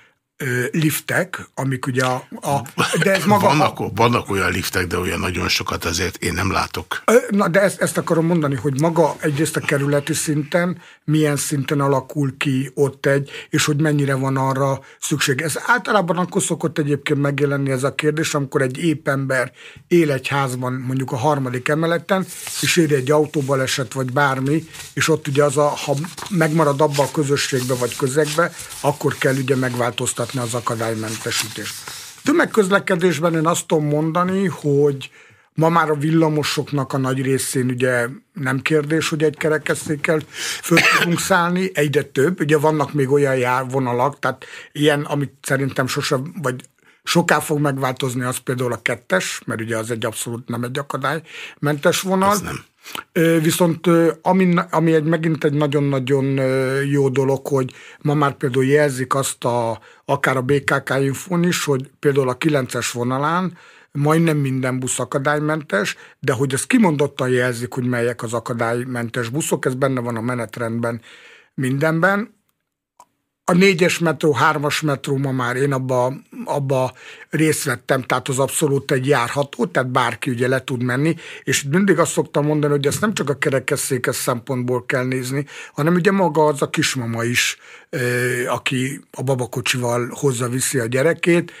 liftek, amik ugye a... a de ez maga vannak, a, vannak olyan liftek, de olyan nagyon sokat azért én nem látok. Na, de ezt, ezt akarom mondani, hogy maga egyrészt a kerületi szinten, milyen szinten alakul ki ott egy, és hogy mennyire van arra szükség. Ez általában akkor szokott egyébként megjelenni ez a kérdés, amikor egy épp ember él egy házban, mondjuk a harmadik emeleten, és ér egy autóbaleset, vagy bármi, és ott ugye az a, ha megmarad abba a közösségbe, vagy közegbe, akkor kell ugye megváltoztatni támogatni az akadálymentesítést. Tömegközlekedésben én azt tudom mondani, hogy Ma már a villamosoknak a nagy részén ugye nem kérdés, hogy egy kerekesszékkel föl tudunk szállni, egyre több. Ugye vannak még olyan járvonalak, tehát ilyen, amit szerintem sose, vagy soká fog megváltozni, az például a kettes, mert ugye az egy abszolút nem egy akadálymentes vonal. Ez nem. Viszont ami, ami egy, megint egy nagyon-nagyon jó dolog, hogy ma már például jelzik azt a, akár a BKK infón is, hogy például a 9-es vonalán majdnem minden busz akadálymentes, de hogy ezt kimondottan jelzik, hogy melyek az akadálymentes buszok, ez benne van a menetrendben mindenben, a négyes metró, hármas metró ma már én abba, abba részt vettem, tehát az abszolút egy járható, tehát bárki ugye le tud menni, és mindig azt szoktam mondani, hogy ezt nem csak a kerekesszékes szempontból kell nézni, hanem ugye maga az a kismama is, aki a babakocsival hozza viszi a gyerekét,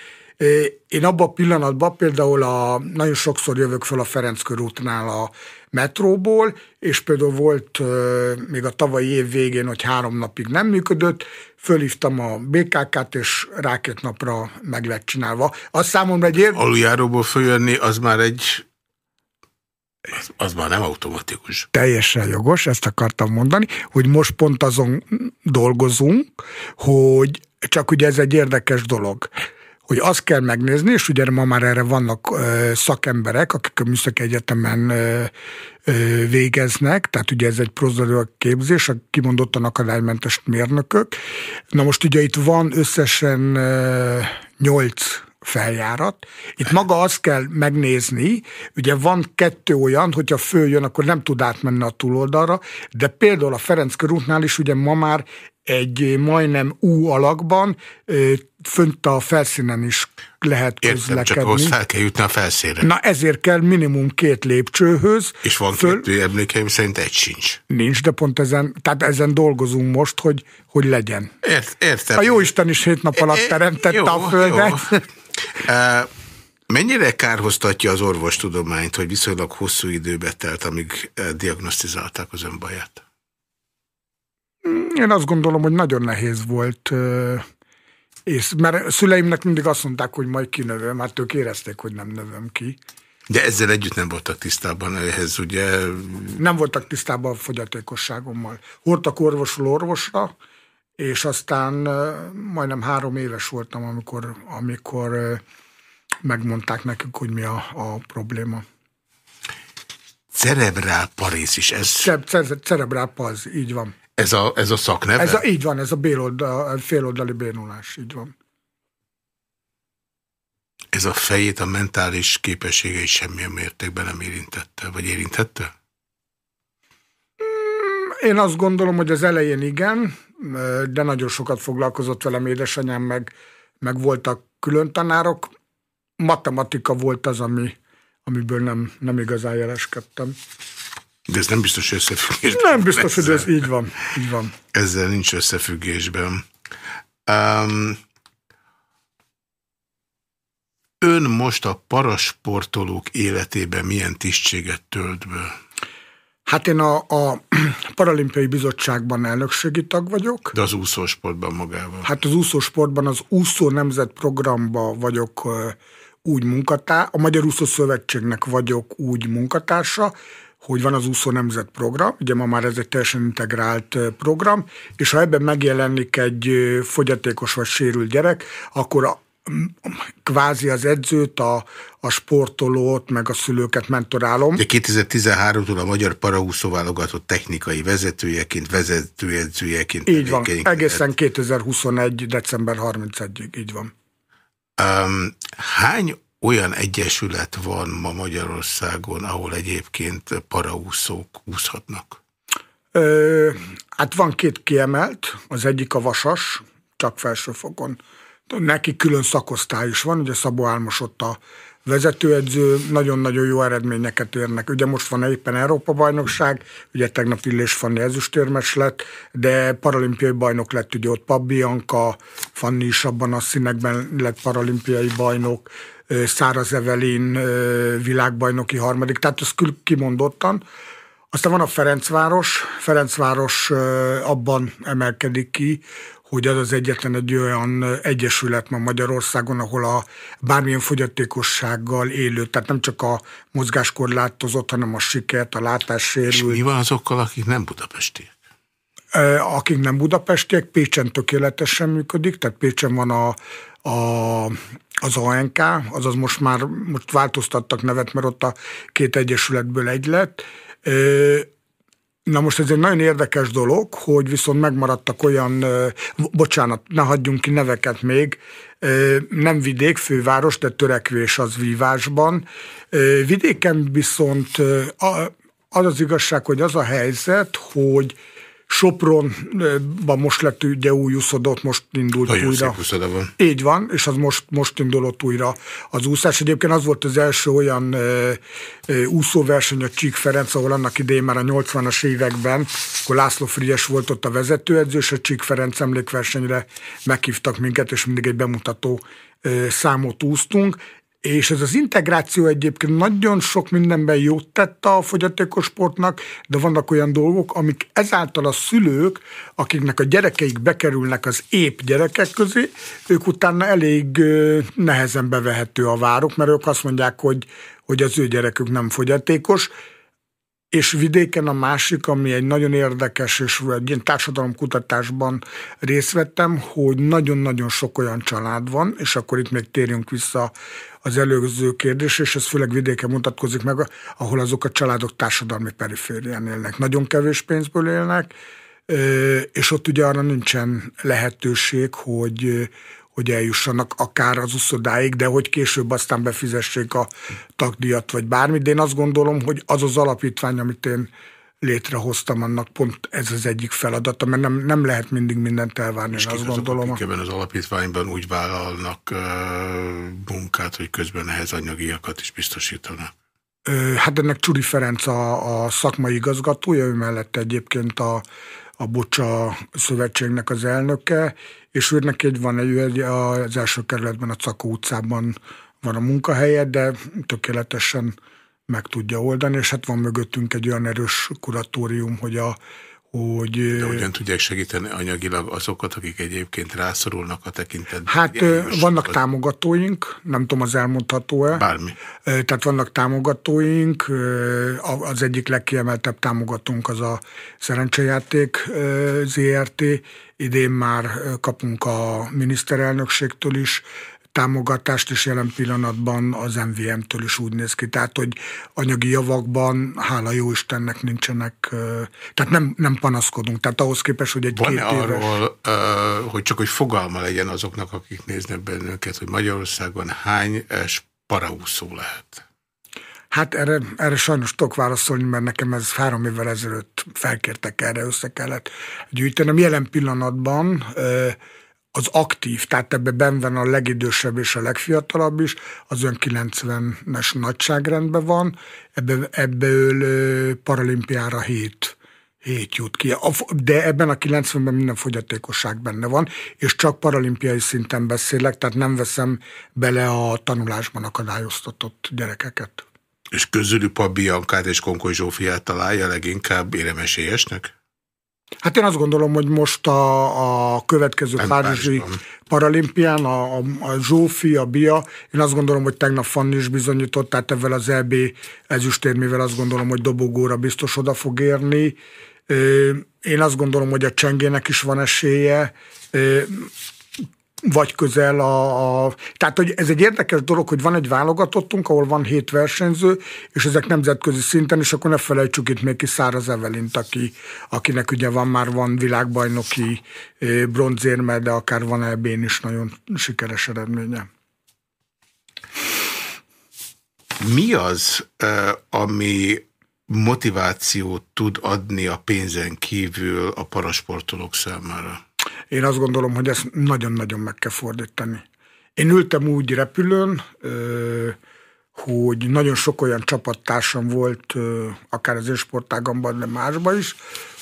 én abban a pillanatban például a, nagyon sokszor jövök fel a Ferenc körútnál a metróból, és például volt még a tavalyi év végén, hogy három napig nem működött, fölhívtam a BKK-t, és rá két napra meg lett csinálva. Az számomra egy ér... Aluljáróból följönni, az már egy az, az már nem automatikus. Teljesen jogos, ezt akartam mondani, hogy most pont azon dolgozunk, hogy csak ugye ez egy érdekes dolog hogy azt kell megnézni, és ugye ma már erre vannak szakemberek, akik a Műszaki Egyetemen ö, végeznek, tehát ugye ez egy prozodor képzés, a kimondottan akadálymentes mérnökök. Na most ugye itt van összesen nyolc feljárat. Itt maga azt kell megnézni, ugye van kettő olyan, hogyha följön, akkor nem tud átmenni a túloldalra, de például a Ferenc körútnál is ugye ma már egy majdnem U alakban, fönt a felszínen is lehet Értem, közlekedni. csak ahhoz fel kell jutni a felszínre. Na ezért kell minimum két lépcsőhöz. És van föl... kettő emlékeim szerint egy sincs. Nincs, de pont ezen, tehát ezen dolgozunk most, hogy, hogy legyen. Ért, értem. A Jóisten is hét nap alatt teremtette jó, a Földet. Jó. Mennyire kárhoztatja az orvostudományt, hogy viszonylag hosszú időbe telt, amíg diagnosztizálták az önbaját? Én azt gondolom, hogy nagyon nehéz volt És mert szüleimnek mindig azt mondták, hogy majd kinövöm, mert ők érezték, hogy nem növöm ki. De ezzel együtt nem voltak tisztában ehhez, ugye? Nem voltak tisztában a fogyatékosságommal. Hordtak orvosról orvosra, és aztán majdnem három éves voltam, amikor, amikor megmondták nekünk, hogy mi a, a probléma. Cerebrál parész is, ez... cerebrál paz, így van. Ez a, ez a szakneve? Ez a, így van, ez a béloldal, féloldali bénulás, így van. Ez a fejét, a mentális képességei semmilyen mértékben nem érintette, vagy érintette? Mm, én azt gondolom, hogy az elején igen, de nagyon sokat foglalkozott velem édesanyám, meg, meg voltak külön tanárok. Matematika volt az, ami, amiből nem, nem igazán jeleskedtem. De ez nem biztos összefüggésben. Nem biztos, hogy ez így van. Így van. Ezzel nincs összefüggésben. Um, ön most a parasportolók életében milyen tisztséget tölt be? Hát én a, a Paralimpiai Bizottságban elnökségi tag vagyok. De az úszósportban magával? Hát az úszósportban az úszó nemzet programba vagyok úgy munkatár, a Magyar Úszó Szövetségnek vagyok úgy munkatársa, hogy van az úszó nemzet program, ugye ma már ez egy teljesen integrált program, és ha ebben megjelenik egy fogyatékos vagy sérült gyerek, akkor a, kvázi az edzőt, a, a sportolót, meg a szülőket mentorálom. De 2013-tól a Magyar Paraúszó válogatott technikai vezetőjeként, vezetőedzőjeként. Így van, egészen 2021. december 31-ig, így van. Um, hány olyan egyesület van ma Magyarországon, ahol egyébként paraúszók úszhatnak? Ö, hát van két kiemelt, az egyik a Vasas, csak felsőfokon. Neki külön szakosztály is van, ugye Szabó Álmos ott a vezetőedző, nagyon-nagyon jó eredményeket érnek. Ugye most van éppen Európa-bajnokság, ugye tegnap Illés Fanni ezüstérmes lett, de paralimpiai bajnok lett ugye ott Pab Bianca, Fanni is abban a színekben lett paralimpiai bajnok, Száraz Evelin világbajnoki harmadik, tehát ez kimondottan. Aztán van a Ferencváros, Ferencváros abban emelkedik ki, hogy az az egyetlen egy olyan egyesület ma Magyarországon, ahol a bármilyen fogyatékossággal élő, tehát nem csak a mozgáskorlátozott, hanem a sikert, a látássérült. És mi van azokkal, akik nem budapestiek? Akik nem budapestiek, Pécsen tökéletesen működik, tehát Pécsen van a, a, az ANK, azaz most már most változtattak nevet, mert ott a két egyesületből egy lett. Na most ez egy nagyon érdekes dolog, hogy viszont megmaradtak olyan, bocsánat, ne hagyjunk ki neveket még, nem vidék, főváros, de törekvés az vívásban. Vidéken viszont az az igazság, hogy az a helyzet, hogy Sopronban most lett ugye új úszodott, most indult Nagyon újra. van. Így van, és az most, most indulott újra az úszás. Egyébként az volt az első olyan ö, ö, úszóverseny a Csík Ferenc, ahol annak idején már a 80-as években, akkor László Frigyes volt ott a vezetőedző, és a Csík Ferenc emlékversenyre meghívtak minket, és mindig egy bemutató számot úsztunk, és ez az integráció egyébként nagyon sok mindenben jót tett a fogyatékos sportnak, de vannak olyan dolgok, amik ezáltal a szülők, akiknek a gyerekeik bekerülnek az épp gyerekek közé, ők utána elég nehezen bevehető a várok, mert ők azt mondják, hogy, hogy az ő gyerekük nem fogyatékos, és vidéken a másik, ami egy nagyon érdekes, és egy ilyen társadalomkutatásban részt vettem, hogy nagyon-nagyon sok olyan család van, és akkor itt még térjünk vissza az előző kérdés, és ez főleg vidéken mutatkozik meg, ahol azok a családok társadalmi periférián élnek. Nagyon kevés pénzből élnek, és ott ugye arra nincsen lehetőség, hogy, hogy eljussanak akár az uszodáig, de hogy később aztán befizessék a tagdíjat, vagy bármit. De én azt gondolom, hogy az az alapítvány, amit én létrehoztam, annak pont ez az egyik feladata, mert nem, nem lehet mindig mindent elvárni, És azt gondolom. És az alapítványban úgy vállalnak uh, munkát, hogy közben ehhez anyagiakat is biztosítanak? Hát ennek Csuri Ferenc a, a szakmai igazgatója, ő mellett egyébként a, a Bocsa Szövetségnek az elnöke, és őnek egy van egy, az első kerületben, a Cakó utcában van a munkahelye, de tökéletesen meg tudja oldani, és hát van mögöttünk egy olyan erős kuratórium, hogy a, hogy... De hogyan tudják segíteni anyagilag azokat, akik egyébként rászorulnak a tekintetben? Hát vannak az... támogatóink, nem tudom, az elmondható-e. Bármi. Tehát vannak támogatóink, az egyik legkiemeltebb támogatónk az a szerencsejáték ZRT, idén már kapunk a miniszterelnökségtől is támogatást, és jelen pillanatban az MVM-től is úgy néz ki. Tehát, hogy anyagi javakban, hála jó Istennek nincsenek, tehát nem, nem panaszkodunk. Tehát ahhoz képest, hogy egy Van-e arról, hogy csak hogy fogalma legyen azoknak, akik néznek bennünket, hogy Magyarországon hány paraúszó lehet? Hát erre, erre sajnos tudok válaszolni, mert nekem ez három évvel ezelőtt felkértek erre, össze kellett gyűjtenem. Jelen pillanatban az aktív, tehát ebben ben van a legidősebb és a legfiatalabb is, az ön 90-es nagyságrendben van, ebbe, ebből paralimpiára 7 hét jut ki. De ebben a 90-ben minden fogyatékosság benne van, és csak paralimpiai szinten beszélek, tehát nem veszem bele a tanulásban akadályoztatott gyerekeket. És közülük a Biancát és Konkoly Zsófiát találja leginkább éremesélyesnek? Hát én azt gondolom, hogy most a, a következő Nem Párizsi paralimpián a, a, a Zsófi, a Bia, én azt gondolom, hogy tegnap Fanni is bizonyított, tehát ebben az EB ezüstérmével azt gondolom, hogy dobogóra biztos oda fog érni. Én azt gondolom, hogy a Csengének is van esélye vagy közel a, a... Tehát, hogy ez egy érdekes dolog, hogy van egy válogatottunk, ahol van hét versenyző, és ezek nemzetközi szinten, és akkor ne felejtsük itt még ki Száraz Evelint, aki, akinek ugye van már van világbajnoki bronzérme, de akár van ebben is nagyon sikeres eredménye. Mi az, ami motivációt tud adni a pénzen kívül a parasportolók számára? Én azt gondolom, hogy ezt nagyon-nagyon meg kell fordítani. Én ültem úgy repülőn, hogy nagyon sok olyan csapattársam volt, akár az sportágamban, de másban is,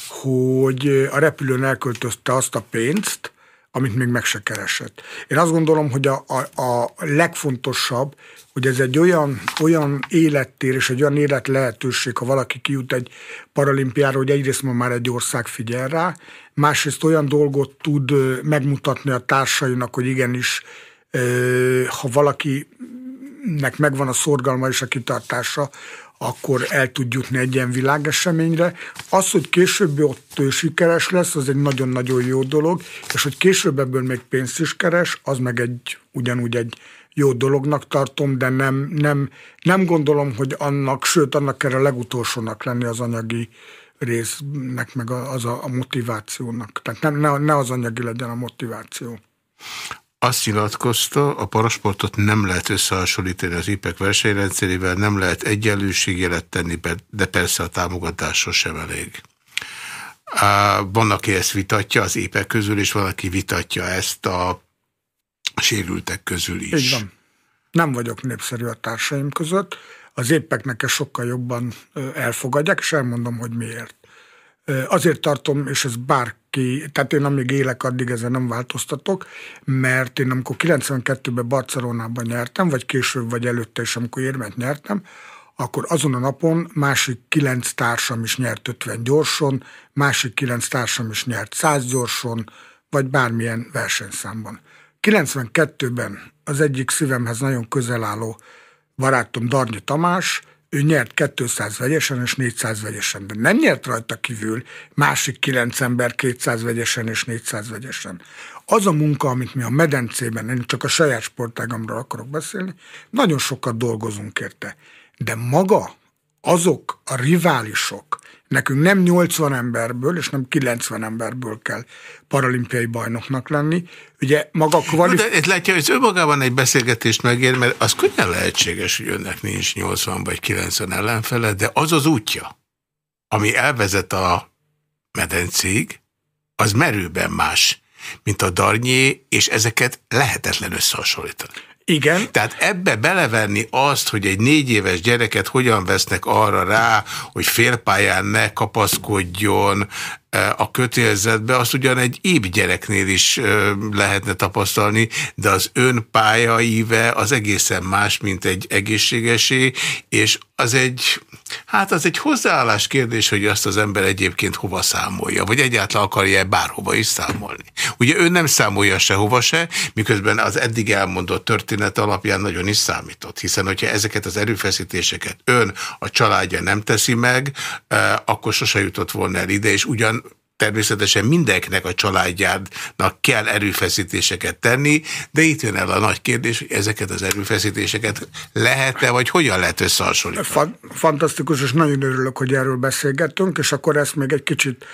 hogy a repülőn elköltözte azt a pénzt, amit még meg se keresett. Én azt gondolom, hogy a, a, a legfontosabb, hogy ez egy olyan, olyan élettér és egy olyan élet lehetőség, ha valaki kijut egy paralimpiára, hogy egyrészt ma már egy ország figyel rá, másrészt olyan dolgot tud megmutatni a társainak, hogy igenis, ha valakinek megvan a szorgalma és a kitartása, akkor el tud jutni egy ilyen világeseményre. Az, hogy később ott sikeres lesz, az egy nagyon-nagyon jó dolog, és hogy később ebből még pénzt is keres, az meg egy ugyanúgy egy jó dolognak tartom, de nem, nem, nem gondolom, hogy annak, sőt, annak kell a legutolsónak lenni az anyagi résznek, meg az a, a motivációnak. Tehát nem, ne, ne az anyagi legyen a motiváció. Azt nyilatkozta, a parasportot nem lehet összehasonlítani az IPEC versenyrendszerével, nem lehet egyenlőségjelet tenni, de persze a támogatás sem elég. Van, aki ezt vitatja az épek közül, és van, aki vitatja ezt a sérültek közül is. Így van. Nem vagyok népszerű a társaim között. Az épeknek ezt sokkal jobban elfogadják, és elmondom, hogy miért. Azért tartom, és ez bárki, tehát én amíg élek, addig ezen nem változtatok, mert én amikor 92-ben Barcelonában nyertem, vagy később, vagy előtte is, amikor érmet nyertem, akkor azon a napon másik kilenc társam is nyert 50 gyorson, másik kilenc társam is nyert 100 gyorson, vagy bármilyen versenyszámban. 92-ben az egyik szívemhez nagyon közel álló barátom Darnyi Tamás, ő nyert 200 vegyesen és 400 vegyesen, de nem nyert rajta kívül másik 9 ember 200 vegyesen és 400 vegyesen. Az a munka, amit mi a medencében, én csak a saját sportágamról akarok beszélni, nagyon sokat dolgozunk érte. De maga azok a riválisok, Nekünk nem 80 emberből, és nem 90 emberből kell paralimpiai bajnoknak lenni. Ugye maga kvali... De itt látja, hogy önmagában egy beszélgetést megér, mert az könnyen lehetséges, hogy önnek nincs 80 vagy 90 ellenfele, de az az útja, ami elvezet a medencég, az merőben más, mint a darnyé, és ezeket lehetetlen összehasonlítani. Igen. Tehát ebbe belevenni azt, hogy egy négy éves gyereket hogyan vesznek arra rá, hogy félpályán ne kapaszkodjon e, a kötélzetbe, azt ugyan egy épp gyereknél is e, lehetne tapasztalni, de az ön pályaíve az egészen más, mint egy egészségesé, és az egy, Hát az egy hozzáállás kérdés, hogy azt az ember egyébként hova számolja, vagy egyáltalán akarja -e bárhova is számolni. Ugye ő nem számolja sehova se, miközben az eddig elmondott történet alapján nagyon is számított, hiszen hogyha ezeket az erőfeszítéseket ön, a családja nem teszi meg, eh, akkor sose jutott volna el ide, és ugyan természetesen mindenkinek a családjának kell erőfeszítéseket tenni, de itt jön el a nagy kérdés, hogy ezeket az erőfeszítéseket lehet-e, vagy hogyan lehet összehasonlítani? Fa fantasztikus, és nagyon örülök, hogy erről beszélgettünk, és akkor ezt még egy kicsit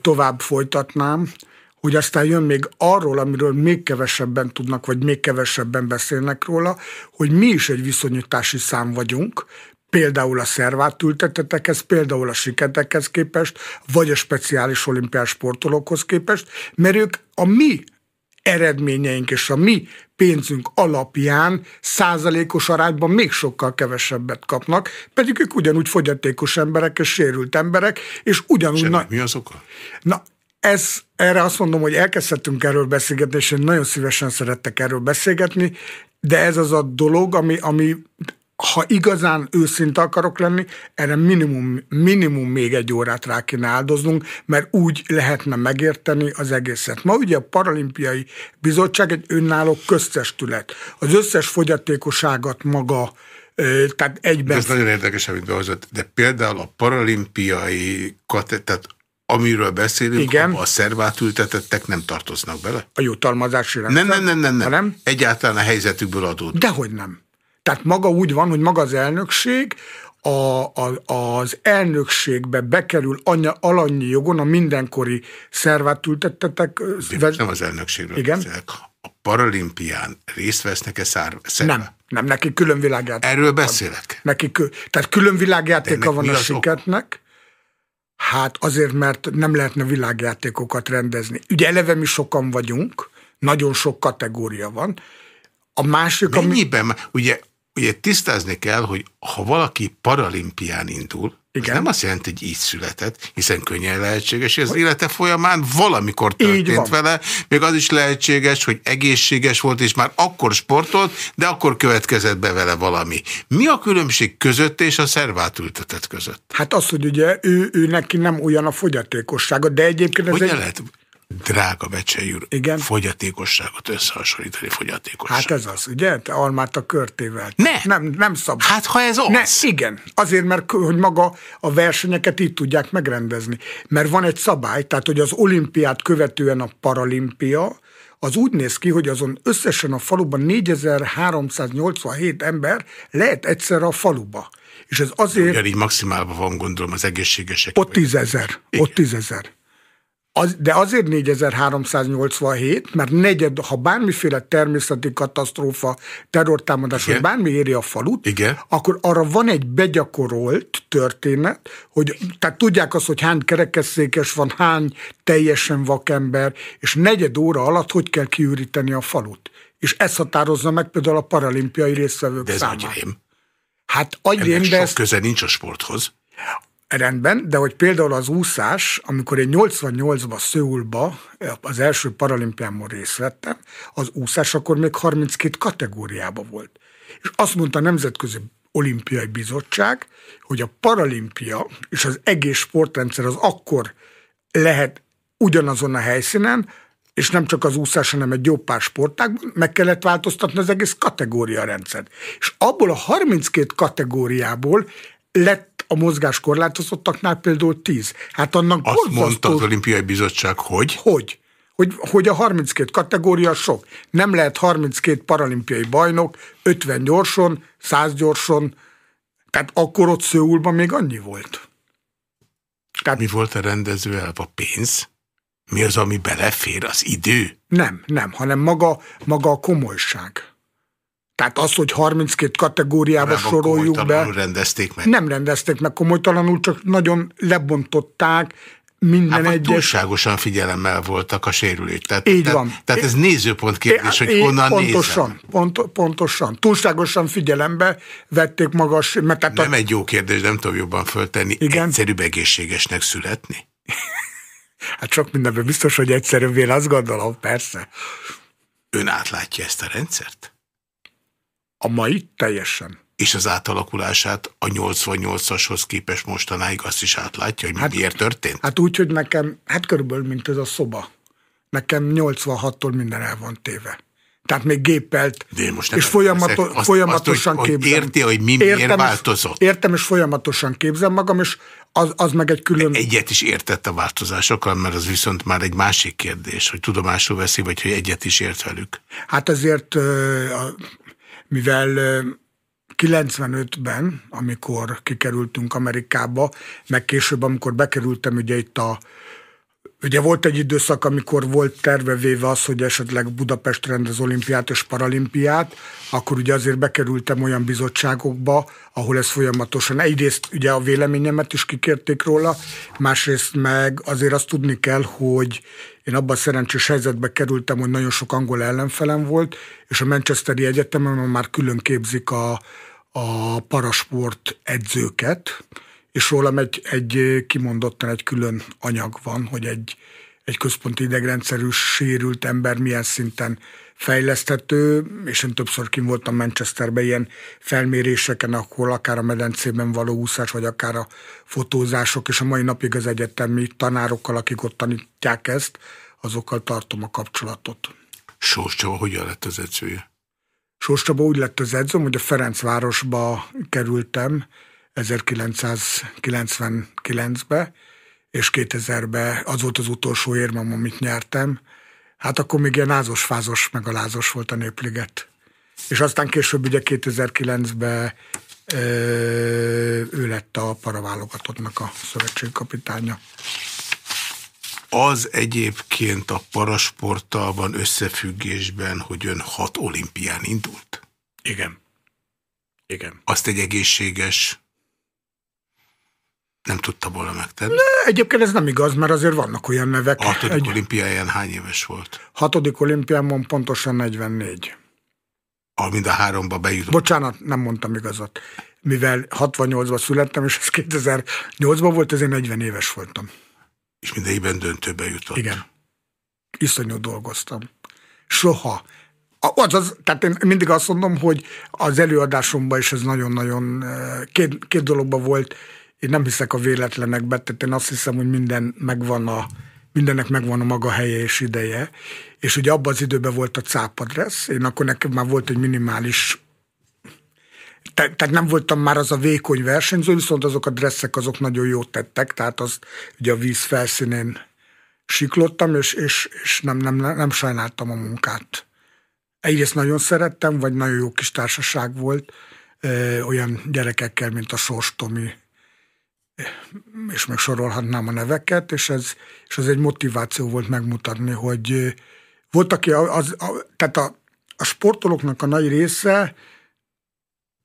tovább folytatnám, hogy aztán jön még arról, amiről még kevesebben tudnak, vagy még kevesebben beszélnek róla, hogy mi is egy viszonyítási szám vagyunk, például a szervát ültetetekhez, például a siketekhez képest, vagy a speciális olimpiás sportolókhoz képest, mert ők a mi eredményeink és a mi pénzünk alapján százalékos arányban még sokkal kevesebbet kapnak, pedig ők ugyanúgy fogyatékos emberek és sérült emberek, és ugyanúgy... na, mi az oka? Na, ez, erre azt mondom, hogy elkezdhetünk erről beszélgetni, és én nagyon szívesen szerettek erről beszélgetni, de ez az a dolog, ami, ami ha igazán őszinte akarok lenni, erre minimum, minimum még egy órát rá kéne áldoznunk, mert úgy lehetne megérteni az egészet. Ma ugye a Paralimpiai Bizottság egy önálló köztestület. Az összes fogyatékosságot maga tehát egyben... ez nagyon érdekes, amit behozott. De például a paralimpiai, tehát amiről beszélünk, Igen. a szervát ültetettek nem tartoznak bele? A jutalmazási rendszer? Nem, nem, nem, nem, nem. Egyáltalán a helyzetükből adódó. Dehogy nem. Tehát maga úgy van, hogy maga az elnökség a, a, az elnökségbe bekerül anya, alanyi jogon a mindenkori szervát ültettetek. Nem az elnökségről Igen? Beszélek. A paralimpián részt vesznek-e szár, Nem, nem, neki külön világjáték. Erről beszélek. Neki, tehát külön világjátéka van a siketnek. Hát azért, mert nem lehetne világjátékokat rendezni. Ugye eleve mi sokan vagyunk, nagyon sok kategória van. A másik, Mennyiben? Ami... Ugye ugye tisztázni kell, hogy ha valaki paralimpián indul, Igen. nem azt jelenti, hogy így született, hiszen könnyen lehetséges, hogy az élete folyamán valamikor történt vele, még az is lehetséges, hogy egészséges volt, és már akkor sportolt, de akkor következett be vele valami. Mi a különbség között és a szervátültetett között? Hát az, hogy ugye ő, ő neki nem olyan a fogyatékossága, de egyébként ez Hogyan egy... lehet drága Becsei úr, Igen? fogyatékosságot összehasonlítani fogyatékosságot. Hát ez az, ugye? Te almát a körtével. Ne! Nem, nem szabad. Hát ha ez az. Ne, igen. Azért, mert hogy maga a versenyeket így tudják megrendezni. Mert van egy szabály, tehát hogy az olimpiát követően a paralimpia, az úgy néz ki, hogy azon összesen a faluban 4387 ember lehet egyszerre a faluba. És ez azért... Ugyanígy maximálban van gondolom az egészségesek. Ott tízezer. Ott tízezer. Az, de azért 4387, mert negyed, ha bármiféle természeti katasztrófa, terrortámadás, vagy bármi éri a falut, Igen. akkor arra van egy begyakorolt történet, hogy tehát tudják azt, hogy hány kerekesszékes van, hány teljesen vakember, és negyed óra alatt hogy kell kiüríteni a falut. És ez határozza meg például a paralimpiai résztvevők de ez számát. Hát agyrém, de ez... köze nincs a sporthoz. Rendben, de hogy például az úszás, amikor én 88-ban Szőulba az első paralimpiámon részt vettem, az úszás akkor még 32 kategóriában volt. És azt mondta a Nemzetközi Olimpiai Bizottság, hogy a paralimpia és az egész sportrendszer az akkor lehet ugyanazon a helyszínen, és nem csak az úszás, hanem egy jó pár sportágban, meg kellett változtatni az egész kategória rendszer. És abból a 32 kategóriából lett a mozgás korlátozottaknál például 10. Hát annak Azt borzasztó... mondta az olimpiai bizottság, hogy? Hogy? Hogy, hogy a 32 kategória sok. Nem lehet 32 paralimpiai bajnok, 50 gyorson, 100 gyorson, tehát akkor ott Szőulban még annyi volt. Tehát... Mi volt a rendező elv? A pénz? Mi az, ami belefér? Az idő? Nem, nem, hanem maga, maga a komolyság. Tehát az, hogy 32 kategóriába nem soroljuk be. rendezték meg. Nem rendezték meg komolytalanul, csak nagyon lebontották, minden hát, egyes... túlságosan figyelemmel voltak a sérülők. Tehát, Így tehát, van. Tehát ez nézőpont kérdés, hogy honnan pontosan, pont, pontosan. Túlságosan figyelembe vették magas... Mert tehát nem a... egy jó kérdés, nem tudom jobban föltenni. Igen? Egyszerűbb egészségesnek születni? hát sok mindenben biztos, hogy egyszerűbb, én azt gondolom, persze. Ön átlátja ezt a rendszert? A mai teljesen. és az átalakulását a 88-ashoz képest mostanáig azt is átlátja, hogy hát, miért történt? Hát úgy, hogy nekem, hát körülbelül, mint ez a szoba. Nekem 86-tól minden el van téve. Tehát még géppelt, De most és folyamato azt, folyamatosan azt, hogy, képzem. Hogy érti, hogy mi értem, miért változott? Értem, és folyamatosan képzem magam, és az, az meg egy külön... Egyet is értett a változásokkal, mert az viszont már egy másik kérdés, hogy tudomásul veszi, vagy hogy egyet is ért velük. Hát ezért, mivel 95-ben, amikor kikerültünk Amerikába, meg később, amikor bekerültem ugye itt a Ugye volt egy időszak, amikor volt terve véve az, hogy esetleg Budapest rendez olimpiát és paralimpiát, akkor ugye azért bekerültem olyan bizottságokba, ahol ez folyamatosan, egyrészt ugye a véleményemet is kikérték róla, másrészt meg azért azt tudni kell, hogy én abban a szerencsés helyzetbe kerültem, hogy nagyon sok angol ellenfelem volt, és a Manchesteri Egyetemen már külön képzik a, a parasport edzőket, és rólam egy, egy kimondottan egy külön anyag van, hogy egy, egy központi idegrendszerű sérült ember milyen szinten fejleszthető, és én többször kim voltam Manchesterben ilyen felméréseken, ahol akár a medencében való úszás, vagy akár a fotózások, és a mai napig az egyetemi tanárokkal, akik ott tanítják ezt, azokkal tartom a kapcsolatot. Sós Csaba hogyan lett az edzője? Sós Csaba úgy lett az edzőm, hogy a Ferencvárosba kerültem, 1999-be, és 2000-ben az volt az utolsó érmem, amit nyertem. Hát akkor még ilyen ázos-fázos, meg a lázos volt a népliget. És aztán később ugye 2009-ben ő lett a paraválogatottnak a szövetségkapitánya. Az egyébként a parasporttal van összefüggésben, hogy ön hat olimpián indult? Igen. Igen. Azt egy egészséges nem tudta volna megtenni. Ne, egyébként ez nem igaz, mert azért vannak olyan nevek. A hatodik egy... olimpiáján hány éves volt? Hatodik olimpiámon pontosan 44. A mind a háromba bejutott. Bocsánat, nem mondtam igazat. Mivel 68-ban születtem, és ez 2008-ban volt, ezért 40 éves voltam. És mindegyben döntőbe jutott. Igen. Iszonyú dolgoztam. Soha. Az, az, tehát én mindig azt mondom, hogy az előadásomban is ez nagyon-nagyon eh, két, két dologban volt én nem hiszek a véletlenekbe, tehát én azt hiszem, hogy minden megvan a, mindennek megvan a maga helye és ideje, és ugye abban az időben volt a cápadressz, én akkor nekem már volt egy minimális Te, tehát nem voltam már az a vékony versenyző, viszont azok a dresszek azok nagyon jót tettek, tehát az ugye a víz felszínén siklottam, és, és, és nem, nem, nem sajnáltam a munkát. Egyrészt nagyon szerettem, vagy nagyon jó kis társaság volt, ö, olyan gyerekekkel, mint a Sors Tomi, és meg sorolhatnám a neveket, és ez, és ez egy motiváció volt megmutatni, hogy volt, aki az, a, tehát a, a sportolóknak a nagy része,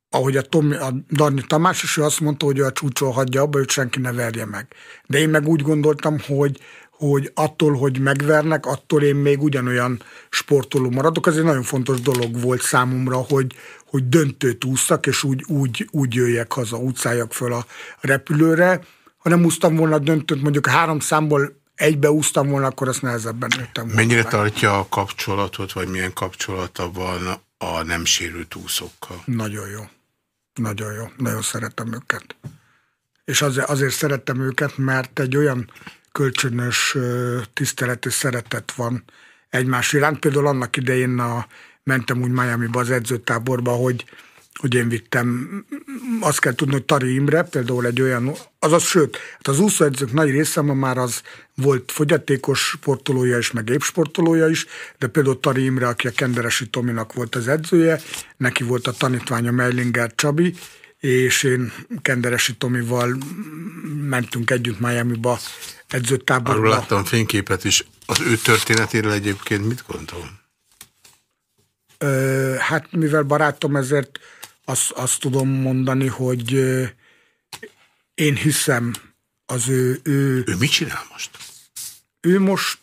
ahogy a, Tomi, a Darni Tamás is, ő azt mondta, hogy ő a csúcson hagyja abba, hogy senki ne verje meg. De én meg úgy gondoltam, hogy, hogy attól, hogy megvernek, attól én még ugyanolyan sportoló maradok. Ez egy nagyon fontos dolog volt számomra, hogy, hogy döntőt úsztak, és úgy, úgy, úgy jöjjek haza, úgy szálljak föl a repülőre. Ha nem úsztam volna a döntőt, mondjuk három számból egybe úsztam volna, akkor azt nehezebben nőttem volna. Mennyire tartja a kapcsolatot, vagy milyen kapcsolata van a nem sérült úszókkal? Nagyon jó. Nagyon jó. Nagyon szeretem őket. És azért, azért szerettem őket, mert egy olyan kölcsönös tisztelet és szeretet van egymás iránt. Például annak idején a mentem úgy Miami-ba az edzőtáborba, hogy, hogy én vittem, azt kell tudni, hogy Tari Imre például egy olyan, azaz sőt, hát az úszóedzők nagy része ma már az volt fogyatékos sportolója is, meg sportolója is, de például Tari Imre, aki a Kenderesi Tominak volt az edzője, neki volt a tanítványa Meilinger Csabi, és én Kenderesi Tomival mentünk együtt Miami-ba edzőtáborba. Arról láttam fényképet is. Az ő történetéről egyébként mit gondolom? Hát mivel barátom, ezért azt, azt tudom mondani, hogy én hiszem az ő, ő... Ő mit csinál most? Ő most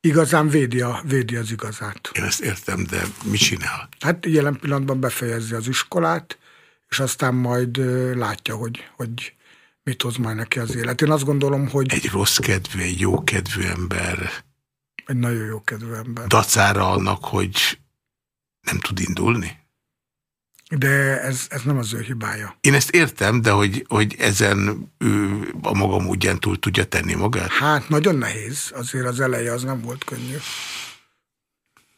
igazán védi, a, védi az igazát. Én ezt értem, de mit csinál? Hát jelen pillanatban befejezi az iskolát, és aztán majd látja, hogy, hogy mit hoz majd neki az élet. Én azt gondolom, hogy... Egy rossz kedvű, egy jó kedvű ember. Egy nagyon jó kedvű ember. Dacára annak, hogy nem tud indulni? de ez, ez nem az ő hibája. Én ezt értem, de hogy, hogy ezen ő a maga módján túl tudja tenni magát? Hát nagyon nehéz, azért az eleje az nem volt könnyű.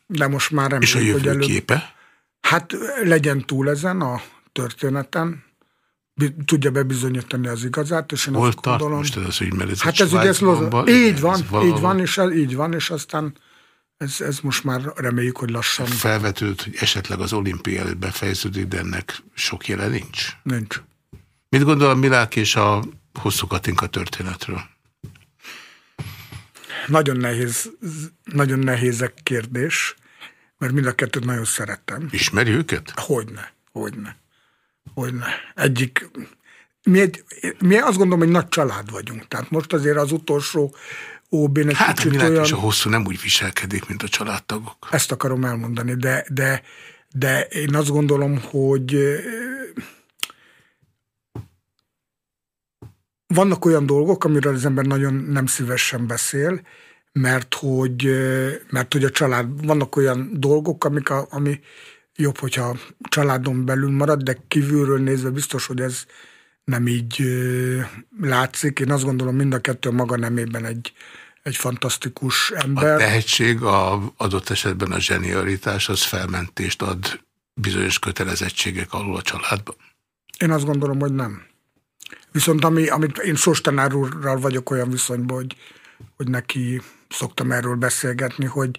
De most már reméljük, És a jövő előbb... képe? Hát legyen túl ezen a történeten, tudja bebizonyítani az igazát, és én Hol azt tart gondolom, most ez az ügy, mert ez Hát ez ugye ez loza, így van, ez így van, és így van, és aztán ez, ez most már reméljük, hogy lassan... Felvetődött, hogy esetleg az olimpia előtt befejeződik, de ennek sok jele nincs? Nincs. Mit gondol a Milák és a hosszú Katinka történetről? Nagyon nehéz, nagyon nehézek kérdés, mert mind a kettőt nagyon szerettem. Ismeri őket? Hogyne, hogyne, hogyne. Egyik, mi, egy, mi azt gondolom, hogy nagy család vagyunk. Tehát most azért az utolsó ob egy hát, kicsit a olyan... a hosszú nem úgy viselkedik, mint a családtagok. Ezt akarom elmondani, de, de, de én azt gondolom, hogy vannak olyan dolgok, amiről az ember nagyon nem szívesen beszél, mert hogy, mert hogy a család, vannak olyan dolgok, amik a, ami jobb, hogyha családon belül marad, de kívülről nézve biztos, hogy ez nem így látszik. Én azt gondolom, mind a kettő maga nemében egy, egy fantasztikus ember. A tehetség, a adott esetben a zsenialitás, az felmentést ad bizonyos kötelezettségek alul a családban? Én azt gondolom, hogy nem. Viszont ami, amit én Sostanár úrral vagyok olyan viszonyban, hogy, hogy neki szoktam erről beszélgetni, hogy,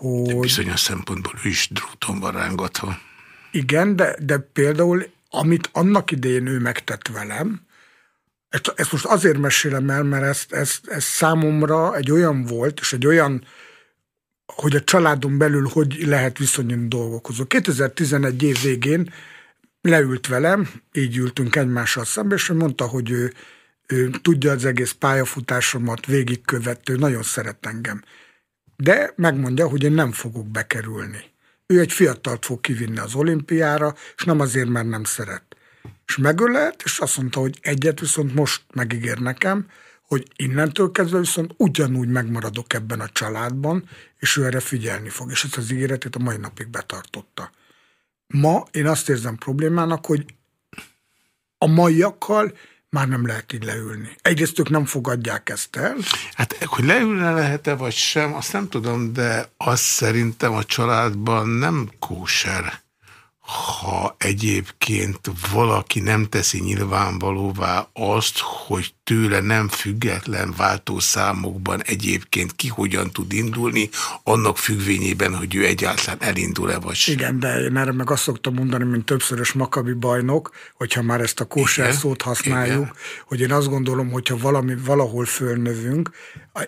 hogy... De bizonyos szempontból ő is dróton van rángatva. Igen, de, de például amit annak idején ő megtett velem, ezt, ezt most azért mesélem el, mert ez, ez, ez számomra egy olyan volt, és egy olyan, hogy a családon belül hogy lehet viszonyulni dolgokhoz. 2011 év végén leült velem, így ültünk egymással szembe, és ő mondta, hogy ő, ő tudja az egész pályafutásomat, végigkövető, nagyon szeret engem. De megmondja, hogy én nem fogok bekerülni. Ő egy fiatalt fog kivinni az olimpiára, és nem azért, mert nem szeret. És megölelt, és azt mondta, hogy egyet viszont most megígér nekem, hogy innentől kezdve viszont ugyanúgy megmaradok ebben a családban, és ő erre figyelni fog. És ezt az ígéretét a mai napig betartotta. Ma én azt érzem problémának, hogy a maiakkal már nem lehet így leülni. Egyrészt ők nem fogadják ezt el. Hát, hogy leülne lehet-e vagy sem, azt nem tudom, de azt szerintem a családban nem kóser ha egyébként valaki nem teszi nyilvánvalóvá azt, hogy tőle nem független váltószámokban egyébként ki hogyan tud indulni, annak függvényében, hogy ő egyáltalán elindul-e vagy sem. Igen, de én erre meg azt szoktam mondani, mint többszörös makabi bajnok, hogyha már ezt a kóser szót használjuk, Igen. hogy én azt gondolom, hogyha valami, valahol fölnövünk,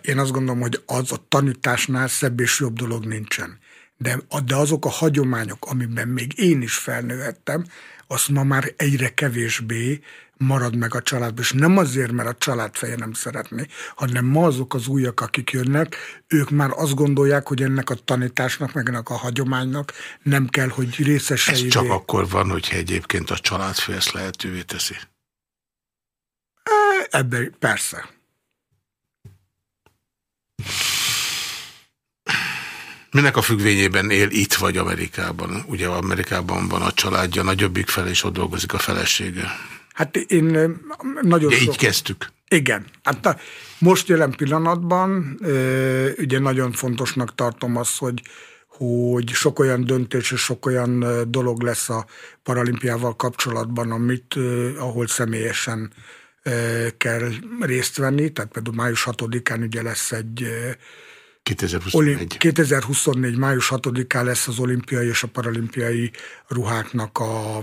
én azt gondolom, hogy az a tanításnál szebb és jobb dolog nincsen de, de azok a hagyományok, amiben még én is felnőhettem, azt ma már egyre kevésbé marad meg a családban, és nem azért, mert a család feje nem szeretné, hanem ma azok az újak, akik jönnek, ők már azt gondolják, hogy ennek a tanításnak, meg ennek a hagyománynak nem kell, hogy részesei. Ez csak akkor van, hogyha egyébként a családfő ezt lehetővé teszi. Ebben persze. Minek a függvényében él itt vagy Amerikában? Ugye Amerikában van a családja, nagyobbik fel, és ott dolgozik a felesége. Hát én nagyon ugye sok... így kezdtük. Igen. Hát most jelen pillanatban ugye nagyon fontosnak tartom azt, hogy hogy sok olyan döntés és sok olyan dolog lesz a paralimpiával kapcsolatban, amit ahol személyesen kell részt venni. Tehát például május 6-án ugye lesz egy 2024. 2024. május 6-án lesz az olimpiai és a paralimpiai ruháknak a,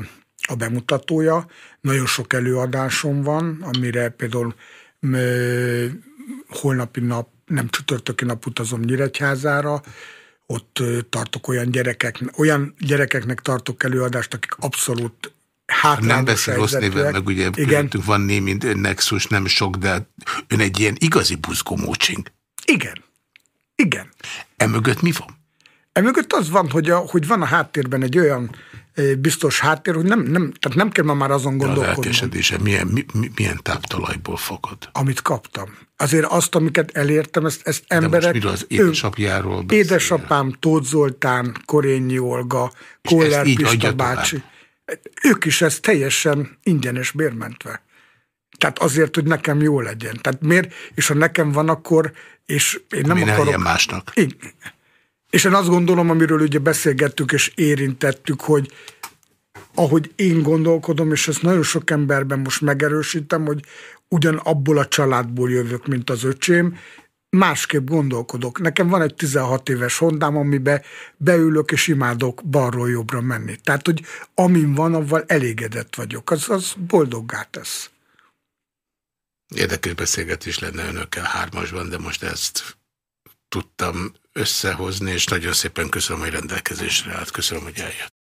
a bemutatója. Nagyon sok előadásom van, amire például ö, holnapi nap, nem csütörtöki nap utazom Nyíregyházára, ott tartok olyan gyerekek, olyan gyerekeknek tartok előadást, akik abszolút Hát nem beszél rossz néven, meg ugye Igen. van némi nexus, nem sok, de ön egy ilyen igazi buzgomócsing. Igen. Igen. Emögött mi van? Emögött az van, hogy, a, hogy van a háttérben egy olyan biztos háttér, hogy nem, nem, tehát nem kell már azon gondolkodni. A lelkesedése milyen, mi, milyen táptalajból fakad? Amit kaptam. Azért azt, amiket elértem, ezt, ezt emberek... De most az édesapjáról beszél? Édesapám, Tóth Zoltán, Korényi Olga, Koller Pista bácsi. Tovább? ők is ezt teljesen ingyenes bérmentve. Tehát azért, hogy nekem jó legyen. Tehát miért? És ha nekem van, akkor, és én nem Mi akarok... másnak. Igen. És én azt gondolom, amiről ugye beszélgettük és érintettük, hogy ahogy én gondolkodom, és ezt nagyon sok emberben most megerősítem, hogy ugyan abból a családból jövök, mint az öcsém, másképp gondolkodok. Nekem van egy 16 éves hondám, amiben beülök és imádok balról jobbra menni. Tehát, hogy amin van, avval elégedett vagyok. Az, az boldoggá tesz. Érdekes beszélgetés lenne önökkel hármasban, de most ezt tudtam összehozni, és nagyon szépen köszönöm, hogy rendelkezésre állt. Köszönöm, hogy eljött.